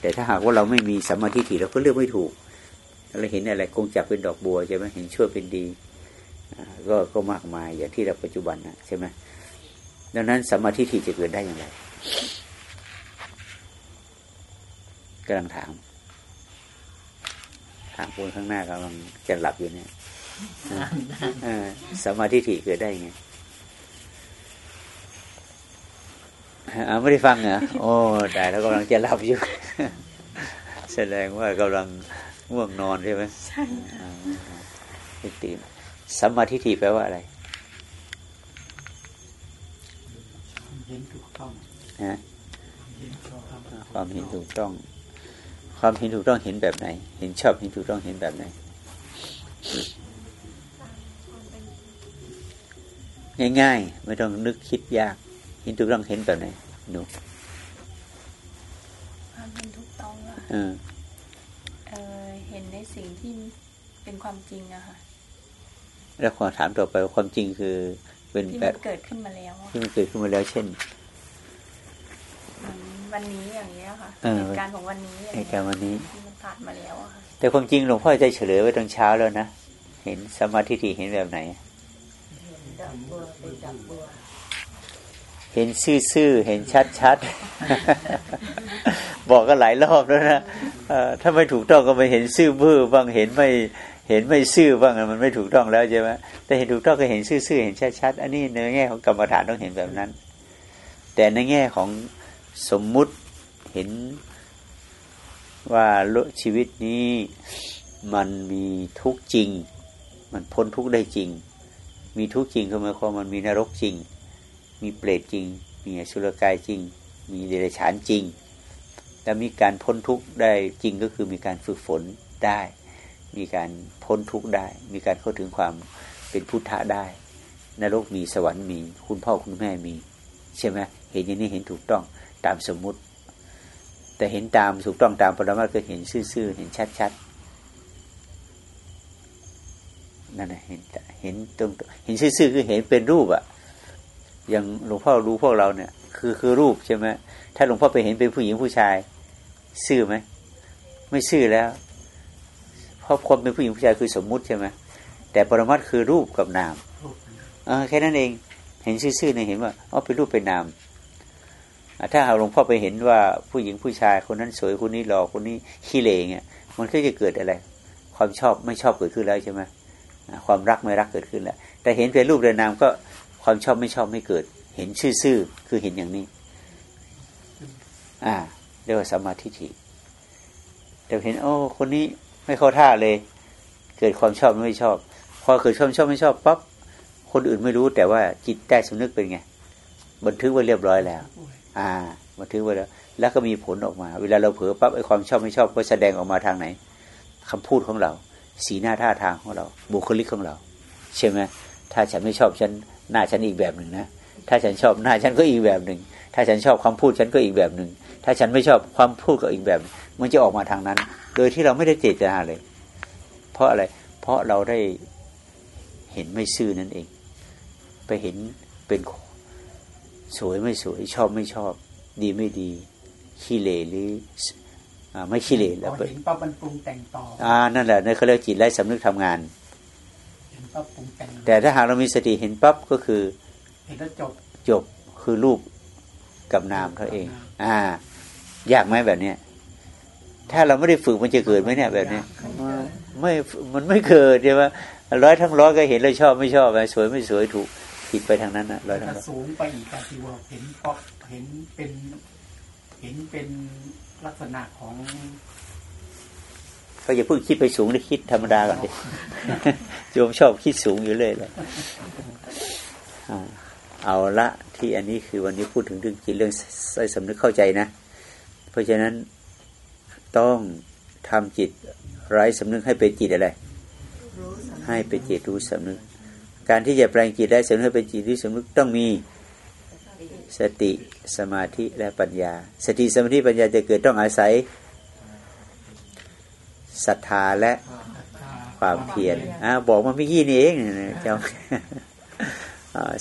แต่ถ้าหากว่าเราไม่มีสัมมาทิฏฐิเราก็เลือกไม่ถูกเราเห็นอะไรกงจักรเป็นดอกบัวใช่ไหมเห็นชั่วเป็นดีก็ก็มากมายอย่างที่เราปัจจุบันนะใช่ไหมดังนั้นสัมมาทิฏฐิจะเกิดได้อย่างไรกำลังถาม ถามคนข้างหน้ากำลังจะหลับอยู่เนี่ย สัมมาทิฏฐิเกิดได้ยังไงอ่าไม่ได้ฟังเหรอโอ้แต่แล้วกำลังจะหลับอยู่ แสดงว่ากำลังง่วงนอนใช่ไหมใช่ตื่นสัมมาทิฏฐิแปลว่าอะไรเห็นถูกต้องฮะเห็นชอบครับความเห็นถูกต้อง ความเห็นถูกต้องเห็นแบบไหน เห็นชอบเห็นถูกต้องเห็นแบบไหน ง่ายๆ ไม่ต้องนึกคิดยากเห็นถูกต้องเห็นแบบไหนหนูความเป็นถูกต้องอะเออเออเห็นในสิ่งที่เป็นความจริงอะค่ะแล้วขอถามต่อไปว่าความจริงคือ เป็นที่แบมับนเกิดขึ้นมาแล้วอะที่มันเกิดขึ้นมาแล้ว เช่นเหมือนวันนี้อย่างเงี้ยค่ะเออเหตุการณ์ของวันนี้อย่างในเงี้ยการวันนี้ที่มันผ่านมาแล้วอะค่ะแต่ความจริงหลวงพ่อจะเฉลยไว้ตอนเช้าแล้วนะเห็นสมาธิฏฐิเห็นแบบไหน เห็นซื่อๆเห็นชัดๆบอกกันหลายรอบแล้วนะถ้าไม่ถูกต้องก็ไปเห็นซื่อบื้อบ้างเห็นไม่เห็นไม่ซื่อบ้างมันไม่ถูกต้องแล้วใช่ไหมแต่เห็นถูกต้องก็เห็นซื่อๆเห็นชัดๆอันนี้ในแง่ของกรรมฐานต้องเห็นแบบนั้น แต่ในแง่ของสมมุติเห็นว่าชีวิตนี้มันมีทุกข์จริง มันพ้นทุกข์ได้จริง มีทุกข์จริงก็หมายความมันมีนรกจริง มีเปรตจริง มีสุรกายจริง มีเดรัจฉานจริงแต่มีการพ้นทุกข์ได้จริงก็คือมีการฝึกฝนได้ มีการพ้นทุกข์ได้ มีการเข้าถึงความเป็นพุทธะได้ นรกมีสวรรค์มี คุณพ่อคุณแม่มี ใช่ไหมเห็นอย่างนี้เห็นถูกต้องตามสมมุติ แต่เห็นตามถูกต้องตามปรมาก็เห็นซื่อๆเห็นชัดๆนั่นแหละเห็น เห็นตรงเห็นซื่อๆคือเห็นเป็นรูปอะอย่างหลวงพ่อรู้พวกเราเนี่ย คือคือรูปใช่ไหมถ้าหลวงพ่อไปเห็นเป็นผู้หญิงผู้ชาย ซื่อไหมไม่ซื่อแล้วเพราะความเป็นผู้หญิงผู้ชายคือสมมุติใช่ไหมแต่ปรมัตถ์คือรูปกับนามรูปเออแค่นั้นเอง เห็นซื่อๆเนี่ยเห็นว่าอ๋อเป็นรูปเป็นนามอะถ้าหากหลวงพ่อไปเห็นว่าผู้หญิงผู้ชายคนนั้นสวยคนนี้หล่อคนนี้ขี้เหร่เงี้ยมันก็จะเกิดอะไร ความชอบไม่ชอบเกิดขึ้นแล้วใช่ไหมอะ ความรักไม่รักเกิดขึ้นแล้ว แต่เห็นเป็นรูปเป็นนามก็ความชอบไม่ชอบไม่เกิด เห็นชื่อซื่อคือเห็นอย่างนี้ อ่า เรียกว่าสมาทิฏฐิแต่เห็น โอ้ คนนี้ไม่เข้าท่าเลย เกิดความชอบไม่ชอบ พอเกิดความชอบไม่ชอบปั๊บคนอื่นไม่รู้แต่ว่าจิตใต้สำนึกเป็นไง บันทึกไว้เรียบร้อยแล้ว อ่า บันทึกไว้แล้ว แล้วก็มีผลออกมา เวลาเราเผลอปั๊บไอ้ความชอบไม่ชอบก็แสดงออกมาทางไหนคำพูดของเรา สีหน้าท่าทางของเรา บุคลิกของเรา ใช่ไหมถ้าฉันไม่ชอบฉันหน้าฉันอีกแบบหนึ่งนะถ้าฉันชอบหน้าฉันก็อีกแบบหนึ่งถ้าฉันชอบคำพูดฉันก็อีกแบบหนึ่งถ้าฉันไม่ชอบความพูดก็อีกแบบ มันจะออกมาทางนั้น โดยที่เราไม่ได้เจตนาเลย เพราะอะไร เพราะเราได้เห็นไม่ซื่อนั่นเอง ไปเห็นเป็นสวยไม่สวย ชอบไม่ชอบ ดีไม่ดีขี้เหร่หรือ ไม่ขี้เหร่พแล้วอไปเห็นปั๊บมันปรุงแต่งต่ออ่านั่นแหละนั่นเขาเรียกจิตไร้สำนึกทำงานเห็นปั๊บปรุงแต่งแต่ถ้าหากเรามีสติเห็นปั๊บก็คือเห็นแล้วจบจบคือรูปกับนามเท่าเอง อ่า ยากไหมแบบเนี้ยถ้าเราไม่ได้ฝึกมันจะเกิดไหมเนี่ยแบบเนี้ยไม่มันไม่เกิดใช่ไหมร้อยทั้งร้อยก็เห็นเลยชอบไม่ชอบสวยไม่สวยถูกผิดไปทางนั้นนะร้อยทั้งถ้าร้อยสูงไปอีกการที่ว่าเห็นปั๊บเห็นเป็น เห็นเป็น ลักษณะของก็อย่าเพิ่งคิดไปสูงเลยคิดธรรมดาก่อนดิโยมชอบคิดสูงอยู่เลยเลยอ่าเอาละที่อันนี้คือวันนี้พูดถึงเรื่องจิตเรื่องใส่สำนึกเข้าใจนะ เพราะฉะนั้นต้องทำจิตไร้สำนึกให้เป็นจิตอะไรรู้สำให้เป็นจิตรู้สำนึก การที่จะแปลงจิตได้สำนึกให้เป็นจิตรู้สำนึกต้องมี สติสมาธิและปัญญา สติสมาธิปัญญาจะเกิดต้องอาศัยศรัทธาและความเพียรอ่าบอกมาเมื่อกี้นี่เองเจ้า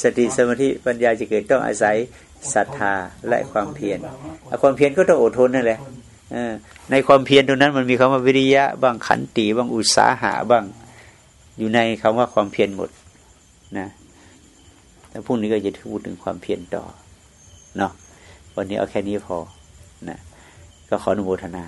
สติสมาธิปัญญาจะเกิดต้องอาศัยศรัทธาและความเพียรความเพียรก็ต้องอดทนนั่นแหละในความเพียรตรงนั้นมันมีคำว่าวิริยะบ้างขันติบ้างอุตสาหะบ้าง อยู่ในคำว่าความเพียรหมดนะแล้วพรุ่งนี้ก็จะพูดถึงความเพียรต่อ เนาะวันนี้เอาแค่นี้พอนะก็ขออนุโมทนา